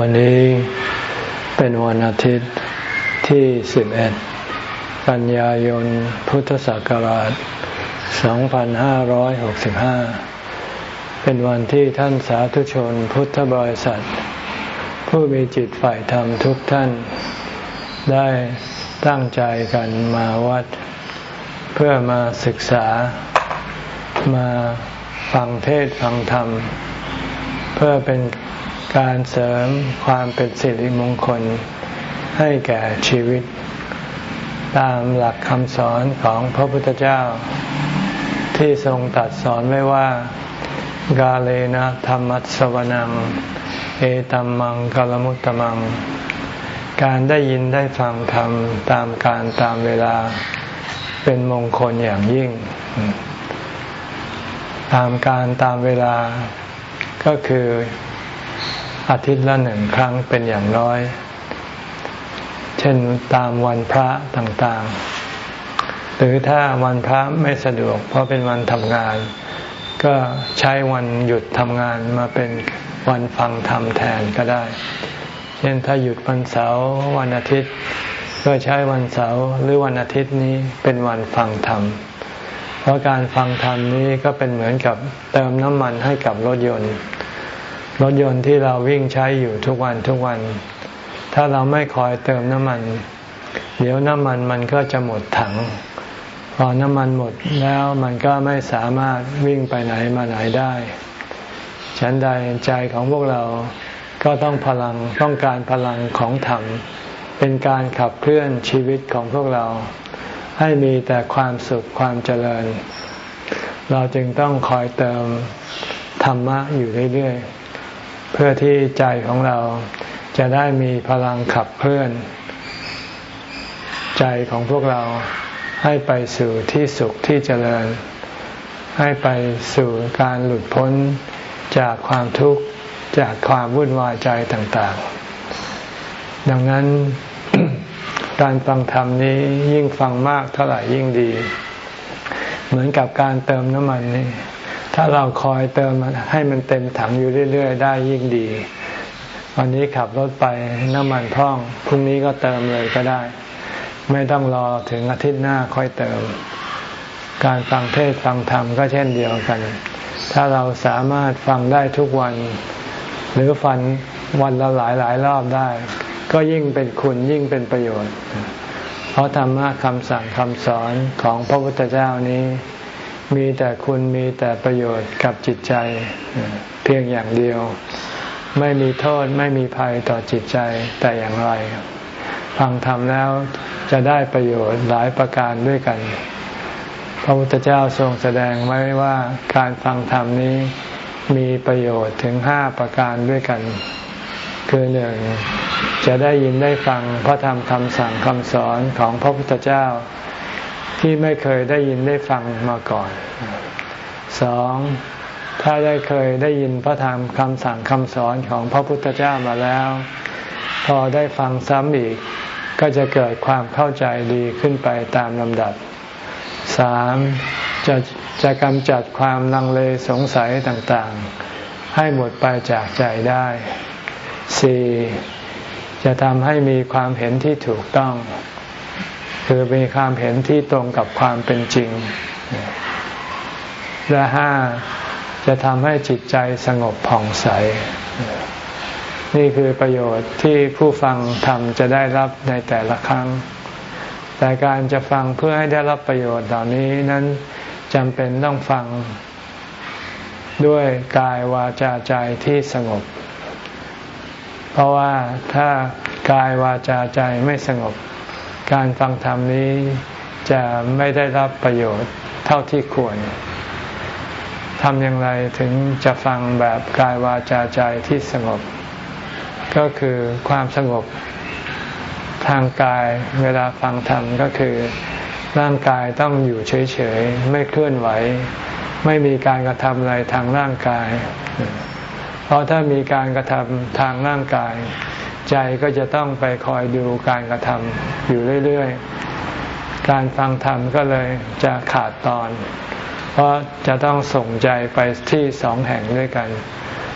วันนี้เป็นวันอาทิตย์ที่ 11 กันยายน พุทธศักราช 2565 เป็นวันที่ท่านสาธุชนพุทธบริษัท ผู้มีจิตฝ่ายธรรมทุกท่าน ได้ตั้งใจกันมาวัด เพื่อมาศึกษามาฟังเทศฟังธรรม เพื่อเป็น การเสริมความเป็นสิริมงคลให้แก่ชีวิต ตามหลักคำสอนของพระพุทธเจ้า ที่ทรงตัดสอนไว้ว่า กาเลนะธรรมัสวนัง เอตัมมังกลมุตตมัง การได้ยินได้ฟังธรรมตามการตามเวลาเป็นมงคลอย่างยิ่ง ตามการตามเวลาก็คือ อาทิตย์ละหนึ่งครั้งเป็นอย่างน้อย เช่นตามวันพระต่างๆ หรือถ้าวันพระไม่สะดวก เพราะเป็นวันทำงาน ก็ใช้วันหยุดทำงานมาเป็นวันฟังธรรมแทนก็ได้ เช่นถ้าหยุดวันเสาร์วันอาทิตย์ก็ใช้วันเสาร์หรือวันอาทิตย์นี้เป็นวันฟังธรรม เพราะการฟังธรรมนี้ก็เป็นเหมือนกับเติมน้ำมันให้กับรถยนต์ รถยนต์ที่เราวิ่งใช้อยู่ทุกวันทุกวัน ถ้าเราไม่คอยเติมน้ำมัน เดี๋ยวน้ำมันมันก็จะหมดถัง พอน้ำมันหมดแล้วมันก็ไม่สามารถวิ่งไปไหนมาไหนได้ ฉันใดใจของพวกเราก็ต้องพลังต้องการพลังของธรรม เป็นการขับเคลื่อนชีวิตของพวกเรา ให้มีแต่ความสุขความเจริญ เราจึงต้องคอยเติมธรรมะอยู่เรื่อยๆ เพื่อที่ใจของเราจะได้มีพลังขับเคลื่อน ใจของพวกเราให้ไปสู่ที่สุขที่เจริญ ให้ไปสู่การหลุดพ้นจากความทุกข์จากความวุ่นวายใจต่างๆ ดังนั้นการฟังธรรมนี้ยิ่งฟังมากเท่าไหร่ยิ่งดี เหมือนกับการเติมน้ำมันนี่ ถ้าเราคอยเติมให้มันเต็มถังอยู่เรื่อย ๆ ได้ยิ่งดี วันนี้ขับรถไปน้ำมันพร่องพรุ่งนี้ก็เติมเลยก็ได้ ไม่ต้องรอถึงอาทิตย์หน้าค่อยเติม การฟังเทศฟังธรรมก็เช่นเดียวกัน ถ้าเราสามารถฟังได้ทุกวัน หรือฟังวันละหลายหลายรอบได้ ก็ยิ่งเป็นคุณยิ่งเป็นประโยชน์ เพราะธรรมะคำสั่งคำสอนของพระพุทธเจ้านี้ มีแต่คุณมีแต่ประโยชน์กับจิตใจ เพียงอย่างเดียว ไม่มีโทษไม่มีภัยต่อจิตใจแต่อย่างไร ฟังธรรมแล้วจะได้ประโยชน์หลายประการด้วยกัน พระพุทธเจ้าทรงแสดงไว้ว่าการฟังธรรมนี้มีประโยชน์ถึงห้าประการด้วยกัน คือหนึ่งจะได้ยินได้ฟังพระธรรมคำสั่งคำสอนของพระพุทธเจ้า ที่ไม่เคยได้ยินได้ฟังมาก่อนสองถ้าได้เคยได้ยินพระธรรมคำสั่งคำสอนของพระพุทธเจ้ามาแล้ว พอได้ฟังซ้ำอีก ก็จะเกิดความเข้าใจดีขึ้นไปตามลำดับสามจะจะกำจัดความลังเลสงสัยต่างๆ ให้หมดไปจากใจได้สี่จะทำให้มีความเห็นที่ถูกต้อง คือมีความเห็นที่ตรงกับความเป็นจริง และห้าจะทำให้จิตใจสงบผ่องใส นี่คือประโยชน์ที่ผู้ฟังทำจะได้รับในแต่ละครั้ง แต่การจะฟังเพื่อให้ได้รับประโยชน์เหล่านี้นั้นจำเป็นต้องฟังด้วยกายวาจาใจที่สงบ เพราะว่าถ้ากายวาจาใจไม่สงบ การฟังธรรมนี้จะไม่ได้รับประโยชน์เท่าที่ควรทำอย่างไรถึงจะฟังแบบกายวาจาใจที่สงบ ก็คือความสงบทางกายเวลาฟังธรรมก็คือร่างกายต้องอยู่เฉยๆ ไม่เคลื่อนไหว ไม่มีการกระทำอะไรทางร่างกาย เพราะถ้ามีการกระทำทางร่างกาย ใจก็จะต้องไปคอยดูการกระทำอยู่เรื่อยๆ การฟังธรรมก็เลยจะขาดตอน เพราะจะต้องส่งใจไปที่สองแห่งด้วยกัน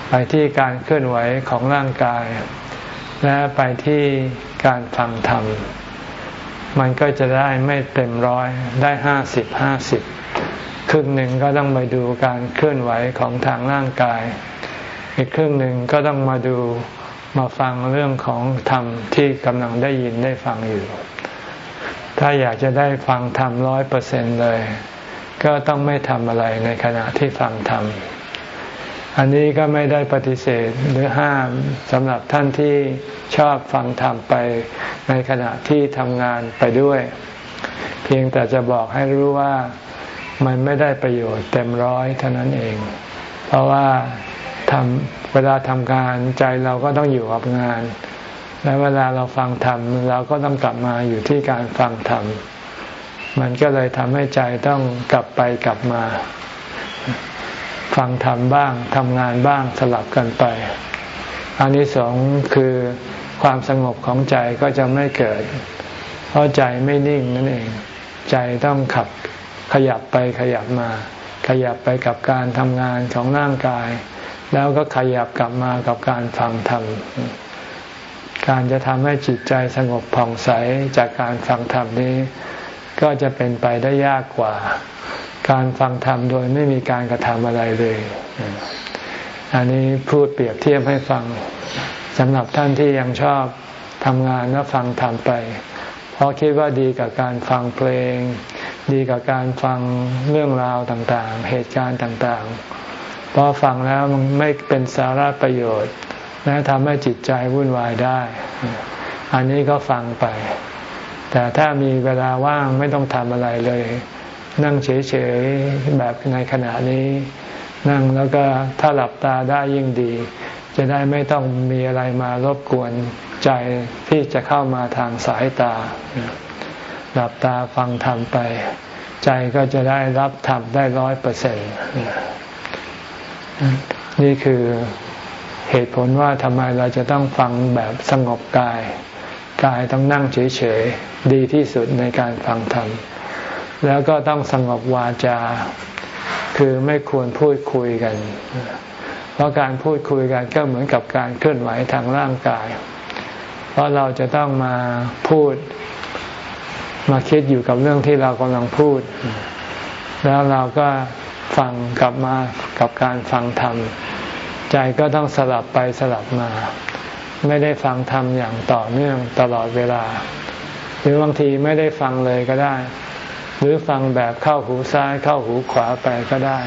ไปที่การเคลื่อนไหวของร่างกาย และไปที่การฟังธรรม มันก็จะได้ไม่เต็มร้อยได้ห้าสิบห้าสิบครึ่งหนึ่งก็ต้องไปดูการเคลื่อนไหวของทางร่างกาย อีกครึ่งหนึ่งก็ต้องมาดู มาฟังเรื่องของธรรมที่กำลังได้ยินได้ฟังอยู่ ถ้าอยากจะได้ฟังธรรมร้อยเปอร์เซ็นเลย ก็ต้องไม่ทำอะไรในขณะที่ฟังธรรม อันนี้ก็ไม่ได้ปฏิเสธหรือห้ามสำหรับท่านที่ชอบฟังธรรมไปในขณะที่ทำงานไปด้วย เพียงแต่จะบอกให้รู้ว่ามันไม่ได้ประโยชน์เต็มร้อยเท่านั้นเอง เพราะว่า ทำเวลาทำงานใจเราก็ต้องอยู่กับงาน และเวลาเราฟังธรรมเราก็ต้องกลับมาอยู่ที่การฟังธรรม มันก็เลยทำให้ใจต้องกลับไปกลับมา ฟังธรรมบ้างทำงานบ้างสลับกันไป อันนี้สองคือความสงบของใจก็จะไม่เกิด เพราะใจไม่นิ่งนั่นเอง ใจต้องขับขยับไปขยับมา ขยับไปกับการทำงานของร่างกาย แล้วก็ขยับกลับมากับการฟังธรรม การจะทำให้จิตใจสงบผ่องใสจากการฟังธรรมนี้ ก็จะเป็นไปได้ยากกว่า การฟังธรรมโดยไม่มีการกระทำอะไรเลย อันนี้พูดเปรียบเทียบให้ฟังสำหรับท่านที่ยังชอบทำงานแล้วฟังธรรมไป เพราะคิดว่าดีกับการฟังเพลง ดีกับการฟังเรื่องราวต่างๆ เหตุการณ์ต่างๆ เพราะฟังแล้วมันไม่เป็นสาระประโยชน์ และทำให้จิตใจวุ่นวายได้ อันนี้ก็ฟังไป แต่ถ้ามีเวลาว่างไม่ต้องทำอะไรเลย นั่งเฉยๆแบบในขณะนี้ นั่งแล้วก็ถ้าหลับตาได้ยิ่งดี จะได้ไม่ต้องมีอะไรมารบกวนใจที่จะเข้ามาทางสายตา หลับตาฟังธรรมไป ใจก็จะได้รับธรรมได้ร้อยเปอร์เซ็นต์ นี่คือเหตุผลว่าทำไมเราจะต้องฟังแบบสงบกาย กายต้องนั่งเฉยๆ ดีที่สุดในการฟังธรรม แล้วก็ต้องสงบวาจา คือไม่ควรพูดคุยกัน เพราะการพูดคุยกันก็เหมือนกับการเคลื่อนไหวทางร่างกาย เพราะเราจะต้องมาพูดมาคิดอยู่กับเรื่องที่เรากำลังพูด แล้วเราก็ ฟังกลับมากับการฟังธรรม ใจก็ต้องสลับไปสลับมา ไม่ได้ฟังธรรมอย่างต่อเนื่องตลอดเวลา หรือบางทีไม่ได้ฟังเลยก็ได้ หรือฟังแบบเข้าหูซ้ายเข้าหูขวาไปก็ได้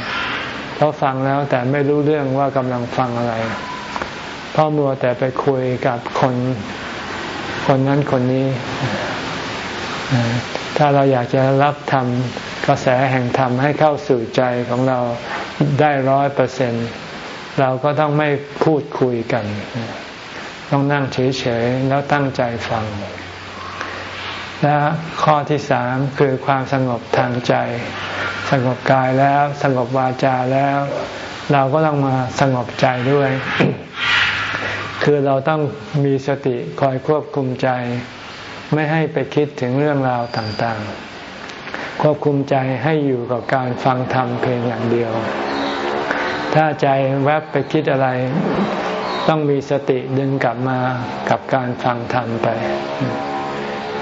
เพราะฟังแล้วแต่ไม่รู้เรื่องว่ากำลังฟังอะไรเพราะมัวแต่ไปคุยกับคนคนนั้นคนนี้ถ้าเราอยากจะรับธรรม กระแสแห่งธรรมให้เข้าสู่ใจของเราได้ร้อยเปอร์เซ็นเราก็ต้องไม่พูดคุยกัน ต้องนั่งเฉยๆแล้วตั้งใจฟัง และข้อที่สามคือความสงบทางใจ สงบกายแล้วสงบวาจาแล้ว เราก็ต้องมาสงบใจด้วย คือเราต้องมีสติคอยควบคุมใจ ไม่ให้ไปคิดถึงเรื่องราวต่างๆ ควบคุมใจให้อยู่กับการฟังธรรมเพียงอย่างเดียว ถ้าใจแวบไปคิดอะไร ต้องมีสติดึงกลับมากับการฟังธรรมไป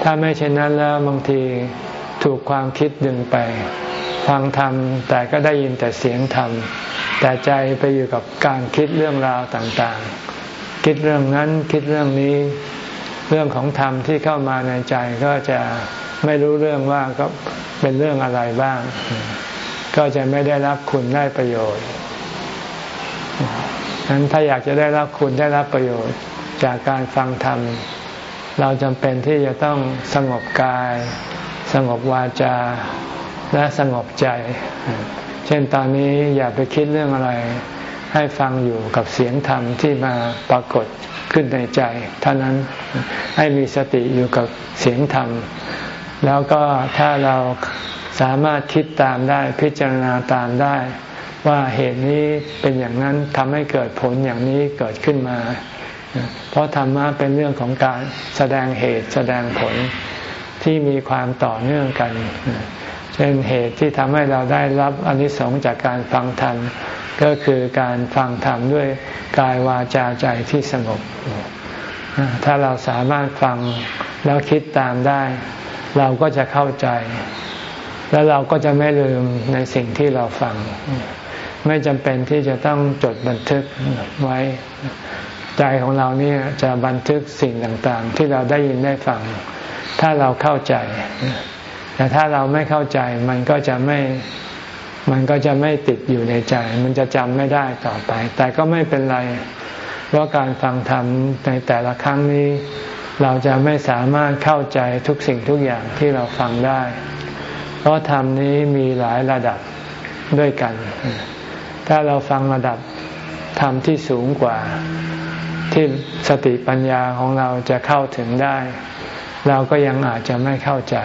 ถ้าไม่เช่นนั้นแล้วบางทีถูกความคิดดึงไป ฟังธรรมแต่ก็ได้ยินแต่เสียงธรรม แต่ใจไปอยู่กับการคิดเรื่องราวต่างๆ คิดเรื่องนั้นคิดเรื่องนี้ เรื่องของธรรมที่เข้ามาในใจก็จะ ไม่รู้เรื่องว่าก็เป็นเรื่องอะไรบ้าง ก็จะไม่ได้รับคุณได้ประโยชน์นั้นถ้าอยากจะได้รับคุณได้รับประโยชน์ จากการฟังธรรม เราจำเป็นที่จะต้องสงบกาย สงบวาจา และสงบใจ เช่นตอนนี้อย่าไปคิดเรื่องอะไร ให้ฟังอยู่กับเสียงธรรมที่มาปรากฏขึ้นในใจ เท่านั้นให้มีสติอยู่กับเสียงธรรม แล้วก็ถ้าเราสามารถคิดตามได้พิจารณาตามได้ ว่าเหตุนี้เป็นอย่างนั้นทำให้เกิดผลอย่างนี้เกิดขึ้นมา เพราะธรรมะเป็นเรื่องของการแสดงเหตุแสดงผลที่มีความต่อเนื่องกัน เช่นเหตุที่ทำให้เราได้รับอนิสงส์จากการฟังธรรม ก็คือการฟังธรรมด้วยกายวาจาใจที่สงบ ถ้าเราสามารถฟังแล้วคิดตามได้ เราก็จะเข้าใจ แล้วเราก็จะไม่ลืมในสิ่งที่เราฟัง ไม่จำเป็นที่จะต้องจดบันทึกไว้ ใจของเราเนี่ยจะบันทึกสิ่งต่างๆ ที่เราได้ยินได้ฟัง ถ้าเราเข้าใจ แต่ถ้าเราไม่เข้าใจมันก็จะไม่มันก็จะไม่ติดอยู่ในใจ มันจะจำไม่ได้ต่อไป แต่ก็ไม่เป็นไร เพราะการฟังธรรมในแต่ละครั้งนี้ เราจะไม่สามารถเข้าใจทุกสิ่งทุกอย่างที่เราฟังได้ เพราะธรรมนี้มีหลายระดับด้วยกัน ถ้าเราฟังระดับธรรมที่สูงกว่า ที่สติปัญญาของเราจะเข้าถึงได้ เราก็ยังอาจจะไม่เข้าใจ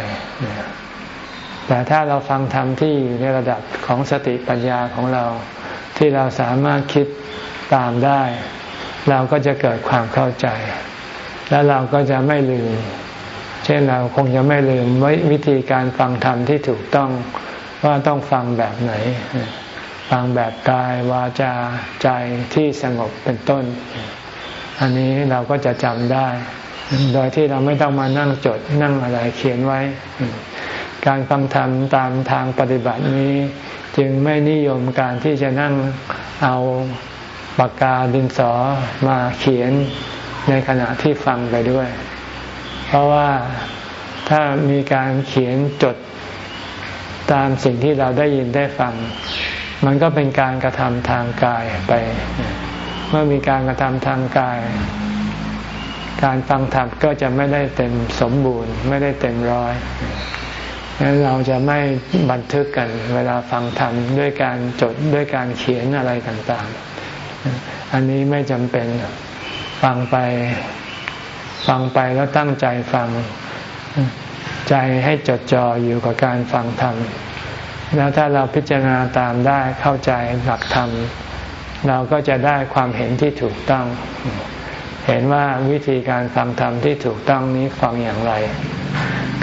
แต่ถ้าเราฟังธรรมที่อยู่ในระดับของสติปัญญาของเรา ที่เราสามารถคิดตามได้ เราก็จะเกิดความเข้าใจ และเราก็จะไม่ลืม เช่นเราคงจะไม่ลืมวิธีการฟังธรรมที่ถูกต้องว่าต้องฟังแบบไหน ฟังแบบกายวาจาใจที่สงบเป็นต้น อันนี้เราก็จะจำได้ โดยที่เราไม่ต้องมานั่งจดนั่งอะไรเขียนไว้ การฟังธรรมตามทางปฏิบัตินี้ จึงไม่นิยมการที่จะนั่งเอาปากกาดินสอมาเขียน ในขณะที่ฟังไปด้วย เพราะว่าถ้ามีการเขียนจดตามสิ่งที่เราได้ยินได้ฟัง มันก็เป็นการกระทำทางกายไป เมื่อมีการกระทำทางกาย การฟังธรรมก็จะไม่ได้เต็มสมบูรณ์ ไม่ได้เต็มร้อยดังนั้นเราจะไม่บันทึกกัน เวลาฟังธรรมด้วยการจดด้วยการเขียนอะไรต่าง ๆ อันนี้ไม่จำเป็น ฟังไป ฟังไปแล้วตั้งใจฟัง ใจให้จดจ่ออยู่กับการฟังธรรม แล้วถ้าเราพิจารณาตามได้เข้าใจหลักธรรม เราก็จะได้ความเห็นที่ถูกต้อง เห็นว่าวิธีการฟังธรรมที่ถูกต้องนี้ฟังอย่างไร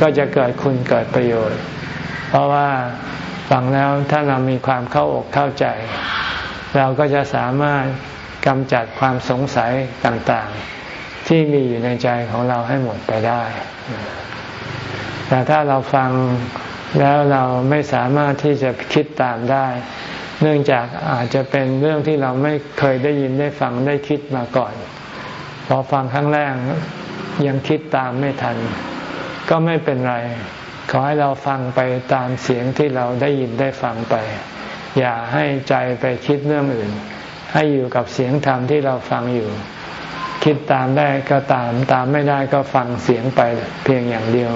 ก็จะเกิดคุณเกิดประโยชน์ เพราะว่าฟังแล้วถ้าเรามีความเข้าอกเข้าใจ เราก็จะสามารถ กำจัดความสงสัยต่างๆ ที่มีอยู่ในใจของเราให้หมดไปได้ แต่ถ้าเราฟังแล้วเราไม่สามารถที่จะคิดตามได้ เนื่องจากอาจจะเป็นเรื่องที่เราไม่เคยได้ยินได้ฟังได้คิดมาก่อน พอฟังครั้งแรกยังคิดตามไม่ทัน ก็ไม่เป็นไร ขอให้เราฟังไปตามเสียงที่เราได้ยินได้ฟังไป อย่าให้ใจไปคิดเรื่องอื่น ให้อยู่กับเสียงธรรมที่เราฟังอยู่ คิดตามได้ก็ตามตามไม่ได้ก็ฟังเสียงไปเพียงอย่างเดียว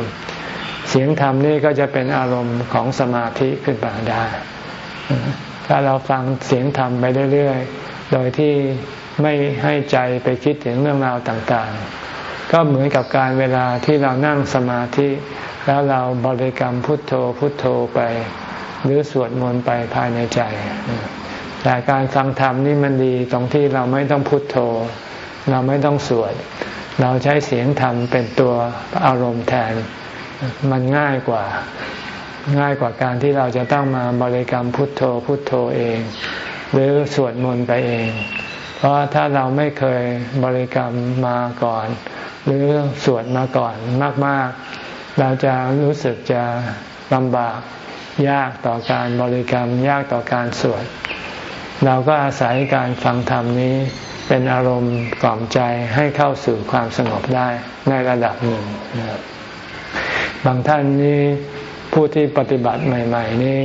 เสียงธรรมนี่ก็จะเป็นอารมณ์ของสมาธิขึ้นมาได้ ถ้าเราฟังเสียงธรรมไปเรื่อยๆ โดยที่ไม่ให้ใจไปคิดถึงเรื่องราวต่างๆ ก็เหมือนกับการเวลาที่เรานั่งสมาธิ แล้วเราบริกรรมพุทโธพุทโธไป หรือสวดมนต์ไปภายในใจ แต่การฟังธรรมนี่มันดีตรงที่เราไม่ต้องพุทโธ เราไม่ต้องสวดเราใช้เสียงธรรมเป็นตัวอารมณ์แทน มันง่ายกว่าง่ายกว่าการที่เราจะต้องมาบริกรรมพุทโธพุทโธเอง หรือสวดมนต์ไปเอง เพราะถ้าเราไม่เคยบริกรรมมาก่อน หรือสวดมาก่อนมาก ๆ เราจะรู้สึกจะลำบากยากต่อการบริกรรมยากต่อการสวด เราก็อาศัยการฟังธรรมนี้เป็นอารมณ์กล่อมใจให้เข้าสู่ความสงบได้ในระดับหนึ่ง บางท่านนี้ผู้ที่ปฏิบัติใหม่ ๆ นี้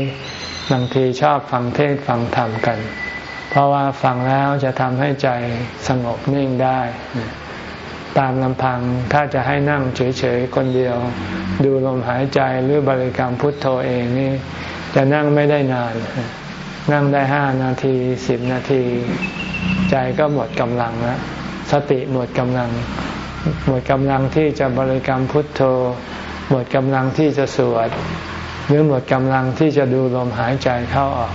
บางทีชอบฟังเทศฟังธรรมกัน เพราะว่าฟังแล้วจะทำให้ใจสงบนิ่งได้ ตามลำพังถ้าจะให้นั่งเฉยๆคนเดียว ดูลมหายใจหรือบริกรรมพุทโธเองนี่จะนั่งไม่ได้นาน นั่งได้ห้านาทีสิบนาที ใจก็หมดกำลังแล้วสติหมดกำลัง หมดกำลังที่จะบริกรรมพุทโธ หมดกำลังที่จะสวด หรือหมดกำลังที่จะดูลมหายใจเข้าออก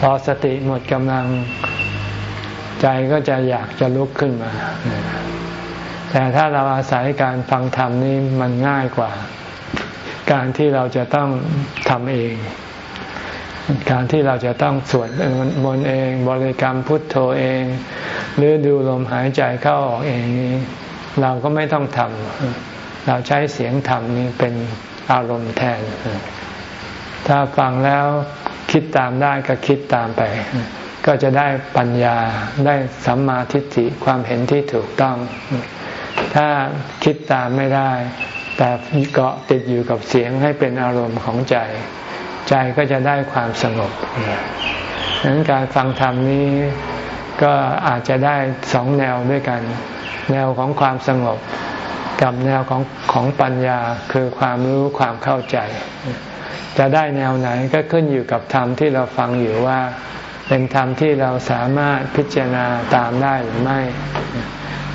พอสติหมดกำลัง ใจก็จะอยากจะลุกขึ้นมา แต่ถ้าเราอาศัยการฟังธรรมนี้มันง่ายกว่า การที่เราจะต้องทำเอง การที่เราจะต้องสวดมนต์เองบริกรรมพุทโธเองหหรือดูลมหายใจเข้าออกเองนี้เราก็ไม่ต้องทำเราใช้เสียงธรรมนี้เป็นอารมณ์แทน ถ้าฟังแล้วคิดตามได้ก็คิดตามไป ก็จะได้ปัญญาได้สัมมาทิฏฐิความเห็นที่ถูกต้อง ถ้าคิดตามไม่ได้ แต่เกาะติดอยู่กับเสียงให้เป็นอารมณ์ของใจ ใจก็จะได้ความสงบดังนั้นการฟังธรรมนี้ก็อาจจะได้สองแนวด้วยกัน แนวของความสงบ กับแนวของของปัญญาคือความรู้ความเข้าใจ จะได้แนวไหนก็ขึ้นอยู่กับธรรมที่เราฟังอยู่ว่า เป็นธรรมที่เราสามารถพิจารณาตามได้หรือไม่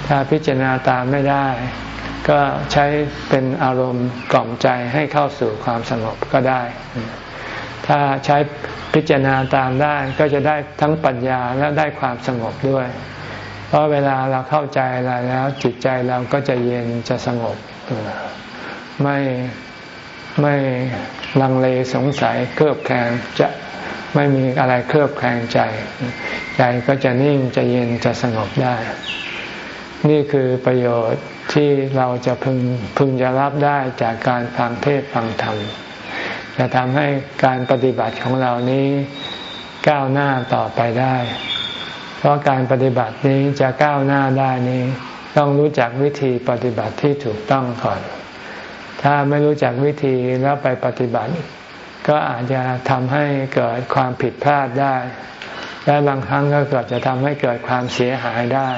ถ้าพิจารณาตามไม่ได้ ก็ใช้เป็นอารมณ์กล่อมใจให้เข้าสู่ความสงบก็ได้ ถ้าใช้พิจารณาตามได้ก็จะได้ทั้งปัญญาและได้ความสงบด้วย เพราะเวลาเราเข้าใจอะไรแล้วจิตใจเราก็จะเย็นจะสงบ ไม่ไม่ลังเลสงสัยเครือบแคลงจะไม่มีอะไรเครือบแคลงใจ ใจก็จะนิ่งจะเย็นจะสงบได้ นี่คือประโยชน์ที่เราจะพึงพึงจะรับได้จากการฟังเทศฟังธรรม จะทำให้การปฏิบัติของเรานี้ก้าวหน้าต่อไปได้ เพราะการปฏิบัตินี้จะก้าวหน้าได้นี้ ต้องรู้จักวิธีปฏิบัติที่ถูกต้องก่อน ถ้าไม่รู้จักวิธีแล้วไปปฏิบัติ ก็อาจจะทำให้เกิดความผิดพลาดได้ และบางครั้งก็เกิดจะทำให้เกิดความเสียหายได้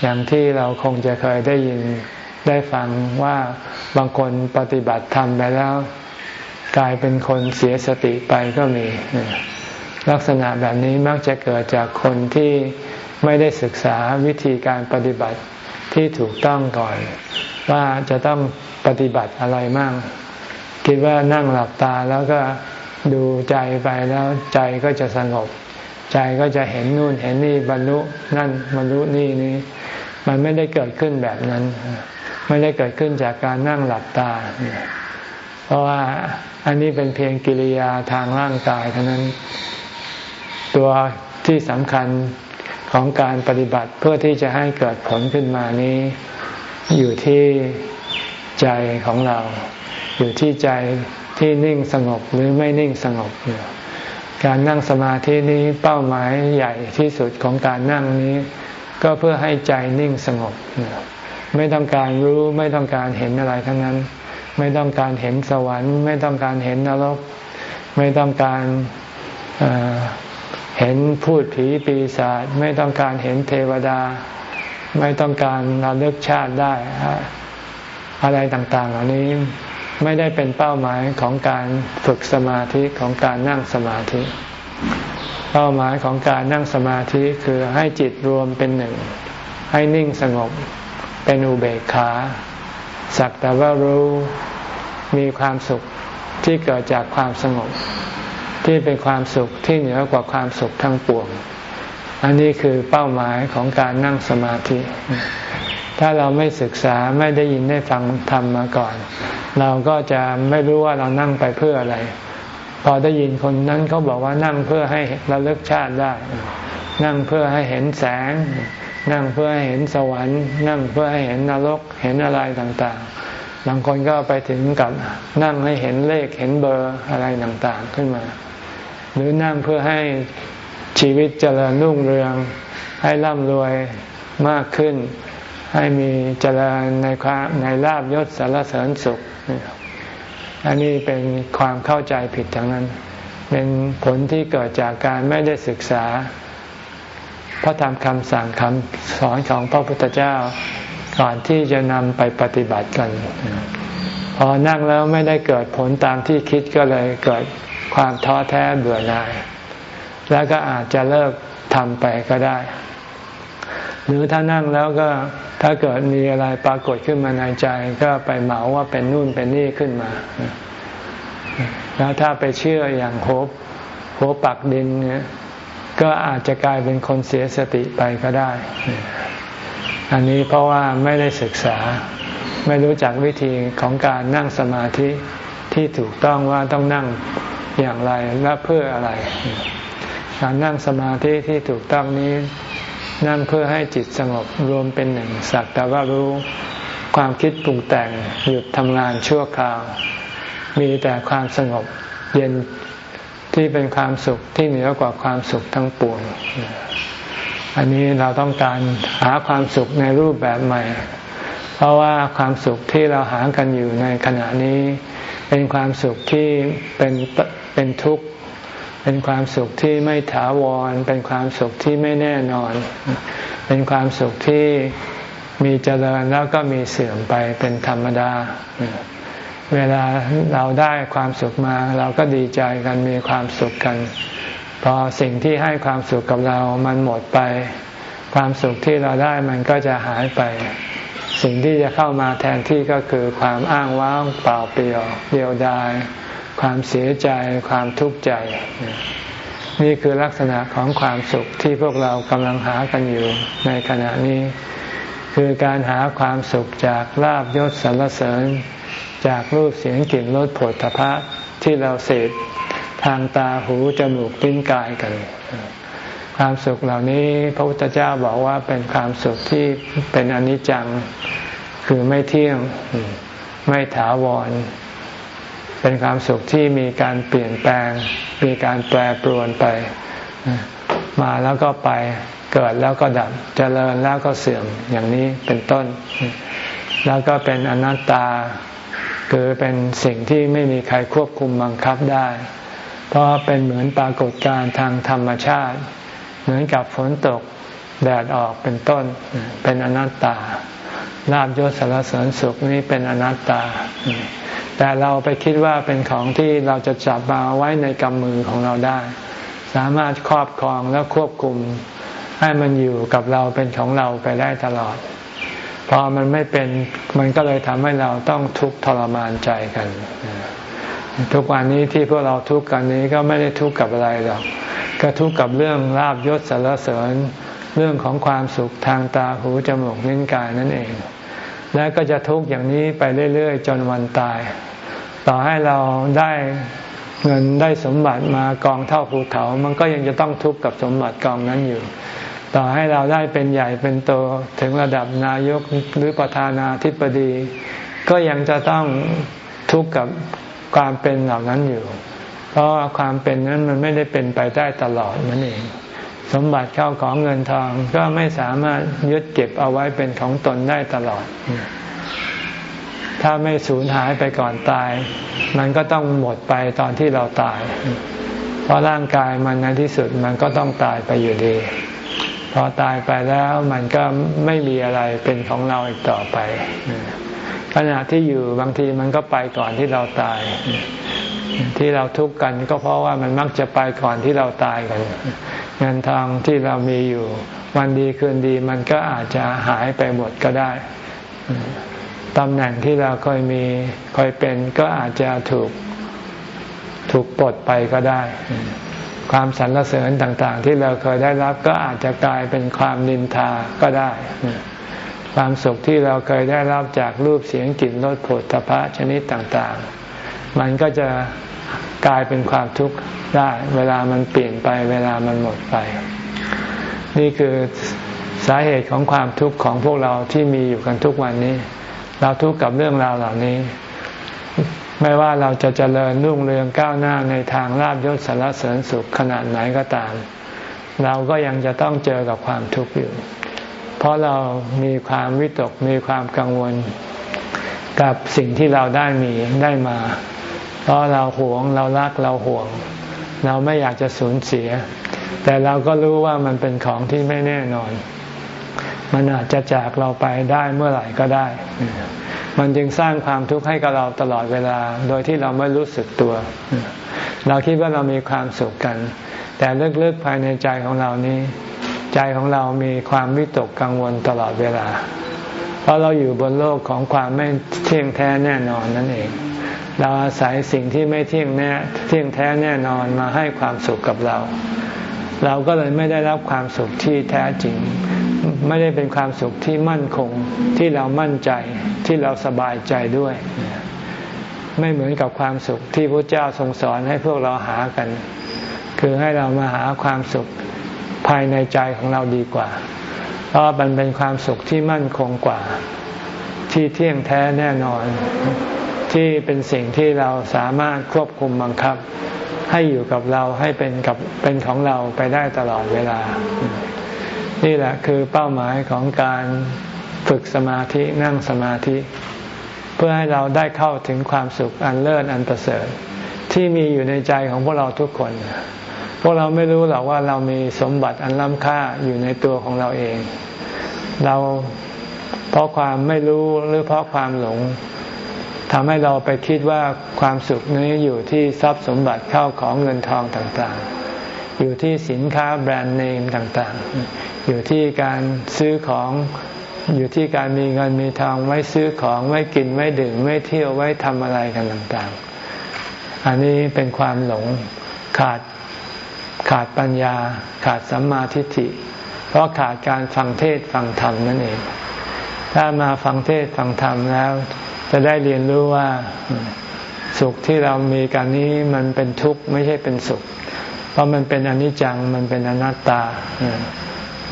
อย่างที่เราคงจะเคยได้ยินได้ฟังว่าบางคนปฏิบัติทำไปแล้ว กลายเป็นคนเสียสติไปก็มี ลักษณะแบบนี้มักจะเกิดจากคนที่ไม่ได้ศึกษาวิธีการปฏิบัติที่ถูกต้องก่อน ว่าจะต้องปฏิบัติอะไรมั่ง คิดว่านั่งหลับตาแล้วก็ดูใจไปแล้วใจก็จะสงบ ใจก็จะเห็นนู่นเห็นนี่บรรลุนั่นบรรลุนี่นี้มันไม่ได้เกิดขึ้นแบบนั้น ไม่ได้เกิดขึ้นจากการนั่งหลับตา เพราะว่าอันนี้เป็นเพียงกิริยาทางร่างกายเท่านั้น ตัวที่สำคัญของการปฏิบัติเพื่อที่จะให้เกิดผลขึ้นมานี้ อยู่ที่ใจของเรา อยู่ที่ใจที่นิ่งสงบหรือไม่นิ่งสงบการนั่งสมาธินี้เป้าหมายใหญ่ที่สุดของการนั่งนี้ ก็เพื่อให้ใจนิ่งสงบ ไม่ต้องการรู้ไม่ต้องการเห็นอะไรทั้งนั้น ไม่ต้องการเห็นสวรรค์ ไม่ต้องการเห็นนรก ไม่ต้องการเห็นพูดผีปีศาจไม่ต้องการเห็นเทวดา ไม่ต้องการระลึกชาติได้ อะไรต่างๆเหล่านี้ไม่ได้เป็นเป้าหมายของการฝึกสมาธิของการนั่งสมาธิ เป้าหมายของการนั่งสมาธิคือให้จิตรวมเป็นหนึ่ง ให้นิ่งสงบเป็นอุเบกขา สักแต่ว่ารู้มีความสุขที่เกิดจากความสงบ ที่เป็นความสุขที่เหนือกว่าความสุขทั้งปวง อันนี้คือเป้าหมายของการนั่งสมาธิ ถ้าเราไม่ศึกษาไม่ได้ยินได้ฟังธรรมมาก่อน เราก็จะไม่รู้ว่าเรานั่งไปเพื่ออะไร พอได้ยินคนนั้นเขาบอกว่านั่งเพื่อให้ระลึกชาติได้ นั่งเพื่อให้เห็นแสง นั่งเพื่อให้เห็นสวรรค์ นั่งเพื่อให้เห็นนรกเห็นอะไรต่างๆ บางคนก็ไปถึงกับนั่งให้เห็นเลขเห็นเบอร์อะไรต่างๆขึ้นมา หรือนั่งเพื่อให้ชีวิตเจริญรุ่งเรือง ให้ร่ำรวยมากขึ้น ให้มีเจริญในความในลาบยศสารเสริญสุข อันนี้เป็นความเข้าใจผิดทั้งนั้น เป็นผลที่เกิดจากการไม่ได้ศึกษา พระธรรมคำสั่งคำสอนของพระพุทธเจ้า ก่อนที่จะนำไปปฏิบัติกัน พอนั่งแล้วไม่ได้เกิดผลตามที่คิดก็เลยเกิดความท้อแท้เบื่อหน่าย แล้วก็อาจจะเลิกทำไปก็ได้ หรือถ้านั่งแล้วก็ถ้าเกิดมีอะไรปรากฏขึ้นมาในใจ ก็ไปเหมาว่าเป็นนู่นเป็นนี่ขึ้นมา แล้วถ้าไปเชื่ออย่างโหบโหปักดินเนี่ย ก็อาจจะกลายเป็นคนเสียสติไปก็ได้ อันนี้เพราะว่าไม่ได้ศึกษา ไม่รู้จักวิธีของการนั่งสมาธิที่ถูกต้องว่าต้องนั่งอย่างไรและเพื่ออะไร การนั่งสมาธิที่ถูกต้องนี้ นั่งเพื่อให้จิตสงบรวมเป็นหนึ่งสักแต่ว่ารู้ความคิดปรุงแต่งหยุดทำงานชั่วคราว มีแต่ความสงบเย็น ที่เป็นความสุขที่เหนือกว่าความสุขทั้งปวง อันนี้เราต้องการหาความสุขในรูปแบบใหม่ เพราะว่าความสุขที่เราหากันอยู่ในขณะนี้ เป็นความสุขที่เป็นเป็นทุกข์ เป็นความสุขที่ไม่ถาวร เป็นความสุขที่ไม่แน่นอน เป็นความสุขที่มีเจริญแล้วก็มีเสื่อมไปเป็นธรรมดา เวลาเราได้ความสุขมา เราก็ดีใจกันมีความสุขกัน พอสิ่งที่ให้ความสุขกับเรามันหมดไป ความสุขที่เราได้มันก็จะหายไป สิ่งที่จะเข้ามาแทนที่ก็คือความอ้างว้างเปล่าเปลี่ยวเดียวดาย ความเสียใจ ความทุกข์ใจ นี่คือลักษณะของความสุขที่พวกเรากำลังหากันอยู่ในขณะนี้ คือการหาความสุขจากลาบยศสรรเสริญ จากรูปเสียงกลิ่นรสผลพระที่เราเสพทางตาหูจมูกลิ้นกายกัน ความสุขเหล่านี้พระพุทธเจ้าบอกว่าเป็นความสุขที่เป็นอนิจจังคือไม่เที่ยงไม่ถาวร เป็นความสุขที่มีการเปลี่ยนแปลง มีการแปรปรวนไป มาแล้วก็ไปเกิดแล้วก็ดับเจริญแล้วก็เสื่อมอย่างนี้เป็นต้น แล้วก็เป็นอนัตตา คือเป็นสิ่งที่ไม่มีใครควบคุมบังคับได้ เพราะเป็นเหมือนปรากฏการณ์ทางธรรมชาติ เหมือนกับฝนตกแดดออกเป็นต้น เป็นอนัตตาลาบยศสารเสริญสุขนี้เป็นอนัตตา แต่เราไปคิดว่าเป็นของที่เราจะจับมาไว้ในกำมือของเราได้ สามารถครอบครองและควบคุม ให้มันอยู่กับเราเป็นของเราไปได้ตลอด พอมันไม่เป็นมันก็เลยทำให้เราต้องทุกข์ทรมานใจกัน ทุกวันนี้ที่พวกเราทุกข์กันนี้ก็ไม่ได้ทุกข์กับอะไรหรอกก็ทุกข์กับเรื่องลาบยศสารเสริญเรื่องของความสุขทางตาหูจมูกนิ้นกายนั่นเอง และก็จะทุกข์อย่างนี้ไปเรื่อยๆ จนวันตาย ต่อให้เราได้เงินได้สมบัติมากองเท่าภูเขา มันก็ยังจะต้องทุกข์กับสมบัติกองนั้นอยู่ ต่อให้เราได้เป็นใหญ่เป็นโตถึงระดับนายกหรือประธานาธิบดี ก็ยังจะต้องทุกข์กับความเป็นเหล่านั้นอยู่ เพราะความเป็นนั้นมันไม่ได้เป็นไปได้ตลอดนั่นเอง สมบัติเข้าของเงินทองก็ไม่สามารถยึดเก็บเอาไว้เป็นของตนได้ตลอด ถ้าไม่สูญหายไปก่อนตาย มันก็ต้องหมดไปตอนที่เราตาย เพราะร่างกายมันในที่สุดมันก็ต้องตายไปอยู่ดี พอตายไปแล้วมันก็ไม่มีอะไรเป็นของเราอีกต่อไปขณะที่อยู่บางทีมันก็ไปก่อนที่เราตาย ที่เราทุกข์กันก็เพราะว่ามันมักจะไปก่อนที่เราตายกันเงินทองที่เรามีอยู่ วันดีคืนดีมันก็อาจจะหายไปหมดก็ได้ตำแหน่งที่เราเคยมีเคยเป็นก็อาจจะถูกถูกปลดไปก็ได้ ความสรรเสริญต่างๆ ที่เราเคยได้รับก็อาจจะกลายเป็นความนินทาก็ได้ ความสุขที่เราเคยได้รับจากรูปเสียงกลิ่นรสผลพระชนิดต่างๆ มันก็จะกลายเป็นความทุกข์ได้ เวลามันเปลี่ยนไปเวลามันหมดไป นี่คือสาเหตุของความทุกข์ของพวกเราที่มีอยู่กันทุกวันนี้ เราทุกข์กับเรื่องราวเหล่านี้ ไม่ว่าเราจะเจริญรุ่งเรืองก้าวหน้าในทางลาบยศสารเสริญสุขขนาดไหนก็ตาม เราก็ยังจะต้องเจอกับความทุกข์อยู่ เพราะเรามีความวิตกมีความกังวล กับสิ่งที่เราได้มีได้มา เพราะเราหวงเรารักเราห่วง เราไม่อยากจะสูญเสีย แต่เราก็รู้ว่ามันเป็นของที่ไม่แน่นอน มันอาจจะจากเราไปได้เมื่อไหร่ก็ได้ มันจึงสร้างความทุกข์ให้กับเราตลอดเวลา โดยที่เราไม่รู้สึกตัว เราคิดว่าเรามีความสุขกัน แต่ลึกๆภายในใจของเรานี้ ใจของเรามีความวิตกกังวลตลอดเวลา เพราะเราอยู่บนโลกของความไม่เที่ยงแท้แน่นอนนั่นเอง เราอาศัยสิ่งที่ไม่เที่ยงแน่เที่ยงแท้แน่นอนมาให้ความสุขกับเรา เราก็เลยไม่ได้รับความสุขที่แท้จริง ไม่ได้เป็นความสุขที่มั่นคงที่เรามั่นใจ ที่เราสบายใจด้วย ไม่เหมือนกับความสุขที่พระเจ้าทรงสอนให้พวกเราหากัน คือให้เรามาหาความสุขภายในใจของเราดีกว่า เพราะมันเป็นความสุขที่มั่นคงกว่า ที่เที่ยงแท้แน่นอน ที่เป็นสิ่งที่เราสามารถควบคุมบังคับ ให้อยู่กับเราให้เป็นกับเป็นของเราไปได้ตลอดเวลา นี่แหละคือเป้าหมายของการ ฝึกสมาธินั่งสมาธิ เพื่อให้เราได้เข้าถึงความสุขอันเลิศอันประเสริฐ ที่มีอยู่ในใจของพวกเราทุกคน พวกเราไม่รู้หรอกว่าเรามีสมบัติอันล้ำค่าอยู่ในตัวของเราเอง เราเพราะความไม่รู้หรือเพราะความหลงทำให้เราไปคิดว่าความสุขนี้อยู่ที่ทรัพย์สมบัติเข้าของเงินทองต่างๆ อยู่ที่สินค้าแบรนด์เนมต่างๆ อยู่ที่การซื้อของ อยู่ที่การมีเงินมีทองไว้ซื้อของไว้กินไว้ดื่มไว้เที่ยวไว้ทำอะไรกันต่างๆ อันนี้เป็นความหลงขาดขาดปัญญา ขาดสัมมาทิฏฐิ เพราะขาดการฟังเทศฟังธรรมนั่นเอง ถ้ามาฟังเทศฟังธรรมแล้ว จะได้เรียนรู้ว่าสุขที่เรามีกันนี้มันเป็นทุกข์ไม่ใช่เป็นสุข เพราะมันเป็นอนิจจังมันเป็นอนัตตา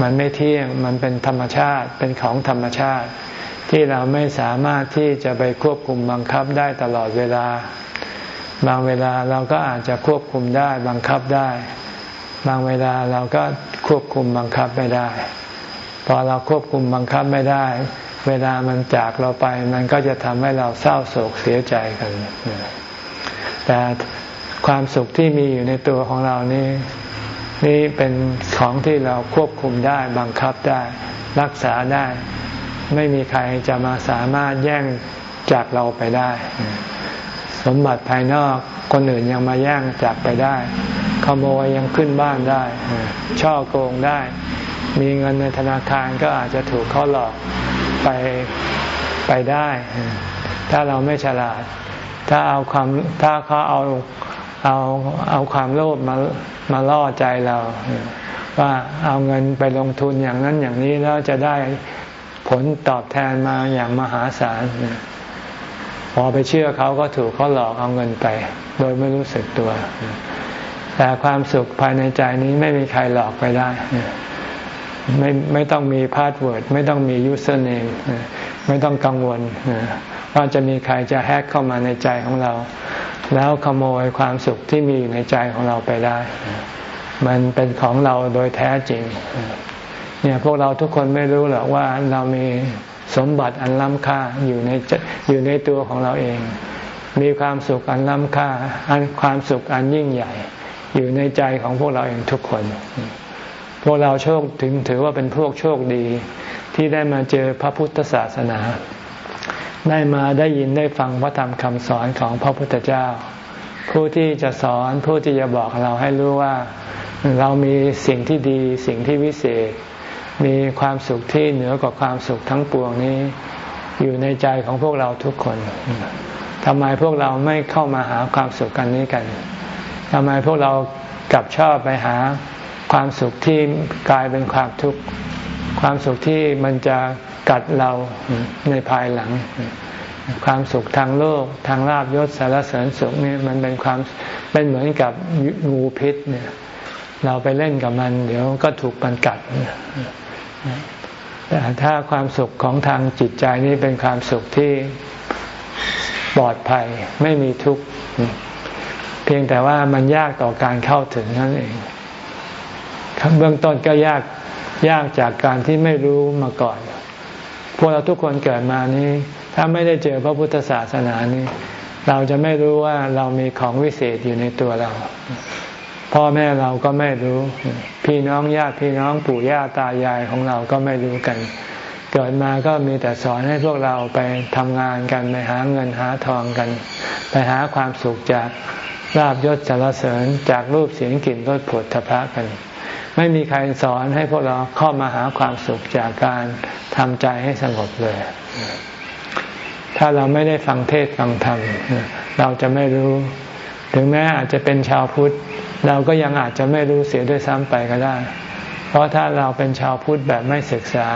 มันไม่เที่ยงมันเป็นธรรมชาติเป็นของธรรมชาติ ที่เราไม่สามารถที่จะไปควบคุมบังคับได้ตลอดเวลา บางเวลาเราก็อาจจะควบคุมได้บังคับได้ บางเวลาเราก็ควบคุมบังคับไม่ได้ พอเราควบคุมบังคับไม่ได้ เวลามันจากเราไป มันก็จะทำให้เราเศร้าโศกเสียใจกันแต่ความสุขที่มีอยู่ในตัวของเรานี่ นี่เป็นของที่เราควบคุมได้บังคับได้ รักษาได้ ไม่มีใครจะมาสามารถแย่งจากเราไปได้ สมบัติภายนอกคนอื่นยังมาแย่งจากไปได้ ขโมยยังขึ้นบ้านได้ ช่อโกงได้ มีเงินในธนาคารก็อาจจะถูกเขาหลอกไปไปได้ ถ้าเราไม่ฉลาด ถ้าเอาความถ้าเขาเอา เอาเอาความโลภมามาล่อใจเรา ว่าเอาเงินไปลงทุนอย่างนั้นอย่างนี้แล้วจะได้ผลตอบแทนมาอย่างมหาศาลพอไปเชื่อเขาก็ถูกเขาหลอกเอาเงินไป โดยไม่รู้สึกตัว แต่ความสุขภายในใจนี้ไม่มีใครหลอกไปได้ ไม่ไม่ต้องมี password ไม่ต้องมี username ไม่ต้องกังวลว่าจะมีใครจะ hack เข้ามาในใจของเรา แล้วขโมยความสุขที่มีอยู่ในใจของเราไปได้ มันเป็นของเราโดยแท้จริง เนี่ยพวกเราทุกคนไม่รู้หรอกว่าเรามีสมบัติอันล้ำค่าอยู่ในอยู่ในตัวของเราเอง มีความสุขอันล้ำค่าอันความสุขอันยิ่งใหญ่ อยู่ในใจของพวกเราเองทุกคน พวกเราโชคถึงถือว่าเป็นพวกโชคดีที่ได้มาเจอพระพุทธศาสนา ได้มาได้ยินได้ฟังพระธรรมคำสอนของพระพุทธเจ้า ผู้ที่จะสอนผู้ที่จะบอกเราให้รู้ว่า เรามีสิ่งที่ดีสิ่งที่วิเศษ มีความสุขที่เหนือกว่าความสุขทั้งปวงนี้ อยู่ในใจของพวกเราทุกคนทำไมพวกเราไม่เข้ามาหาความสุขกันนี้กันทำไมพวกเรากลับชอบไปหาความสุขที่กลายเป็นความทุกข์ความสุขที่มันจะ กัดเราในภายหลัง ความสุขทางโลกทางลาบยศสารเสริญสุขนี่มันเป็นความเป็นเหมือนกับงูพิษเนี่ยเราไปเล่นกับมัน เดี๋ยวก็ถูกมันกัดแต่ถ้าความสุขของทางจิตใจนี่เป็นความสุขที่ปลอดภัยไม่มีทุกข์เพียงแต่ว่ามันยากต่อการเข้าถึงนั่นเองเบื้องต้นก็ยากยากจากการที่ไม่รู้มาก่อน พวกเราทุกคนเกิดมานี้ ถ้าไม่ได้เจอพระพุทธศาสนานี้ เราจะไม่รู้ว่าเรามีของวิเศษอยู่ในตัวเรา พ่อแม่เราก็ไม่รู้ พี่น้องญาติพี่น้องปู่ย่าตายายของเราก็ไม่รู้กัน เกิดมาก็มีแต่สอนให้พวกเราไปทำงานกันไปหาเงินหาทองกัน ไปหาความสุขจากลาบยศสารเสริญจากรูปเสียงกลิ่นรสผลทพะกัน ไม่มีใครสอนให้พวกเราเข้ามาหาความสุขจากการทำใจให้สงบเลย ถ้าเราไม่ได้ฟังเทศฟังธรรม เราจะไม่รู้ ถึงแม้อาจจะเป็นชาวพุทธ เราก็ยังอาจจะไม่รู้เสียด้วยซ้ำไปก็ได้ เพราะถ้าเราเป็นชาวพุทธแบบไม่ศึกษา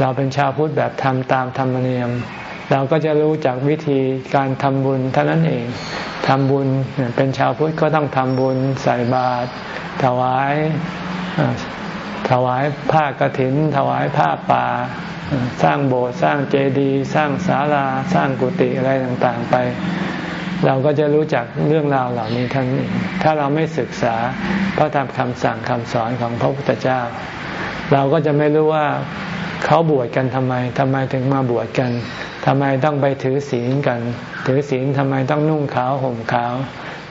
เราเป็นชาวพุทธแบบทำตามธรรมเนียมเราก็จะรู้จากวิธีการทำบุญเท่านั้นเอง ทำบุญเป็นชาวพุทธก็ต้องทำบุญใส่บาตรถวายถวายผ้ากรถิน ถวายผ้าป่า สร้างโบสถ์สร้างเจดีย์สร้างศาลาสร้างกุฏิอะไรต่างๆไป เราก็จะรู้จักเรื่องราวเหล่านี้ทั้งถ้าเราไม่ศึกษาพระธรรมคำสั่งคำสอนของพระพุทธเจ้า เราก็จะไม่รู้ว่าเขาบวชกันทำไมทำไมถึงมาบวชกันทำไมต้องไปถือศีลกัน ถือศีลทำไมต้องนุ่งขาวห่มขาว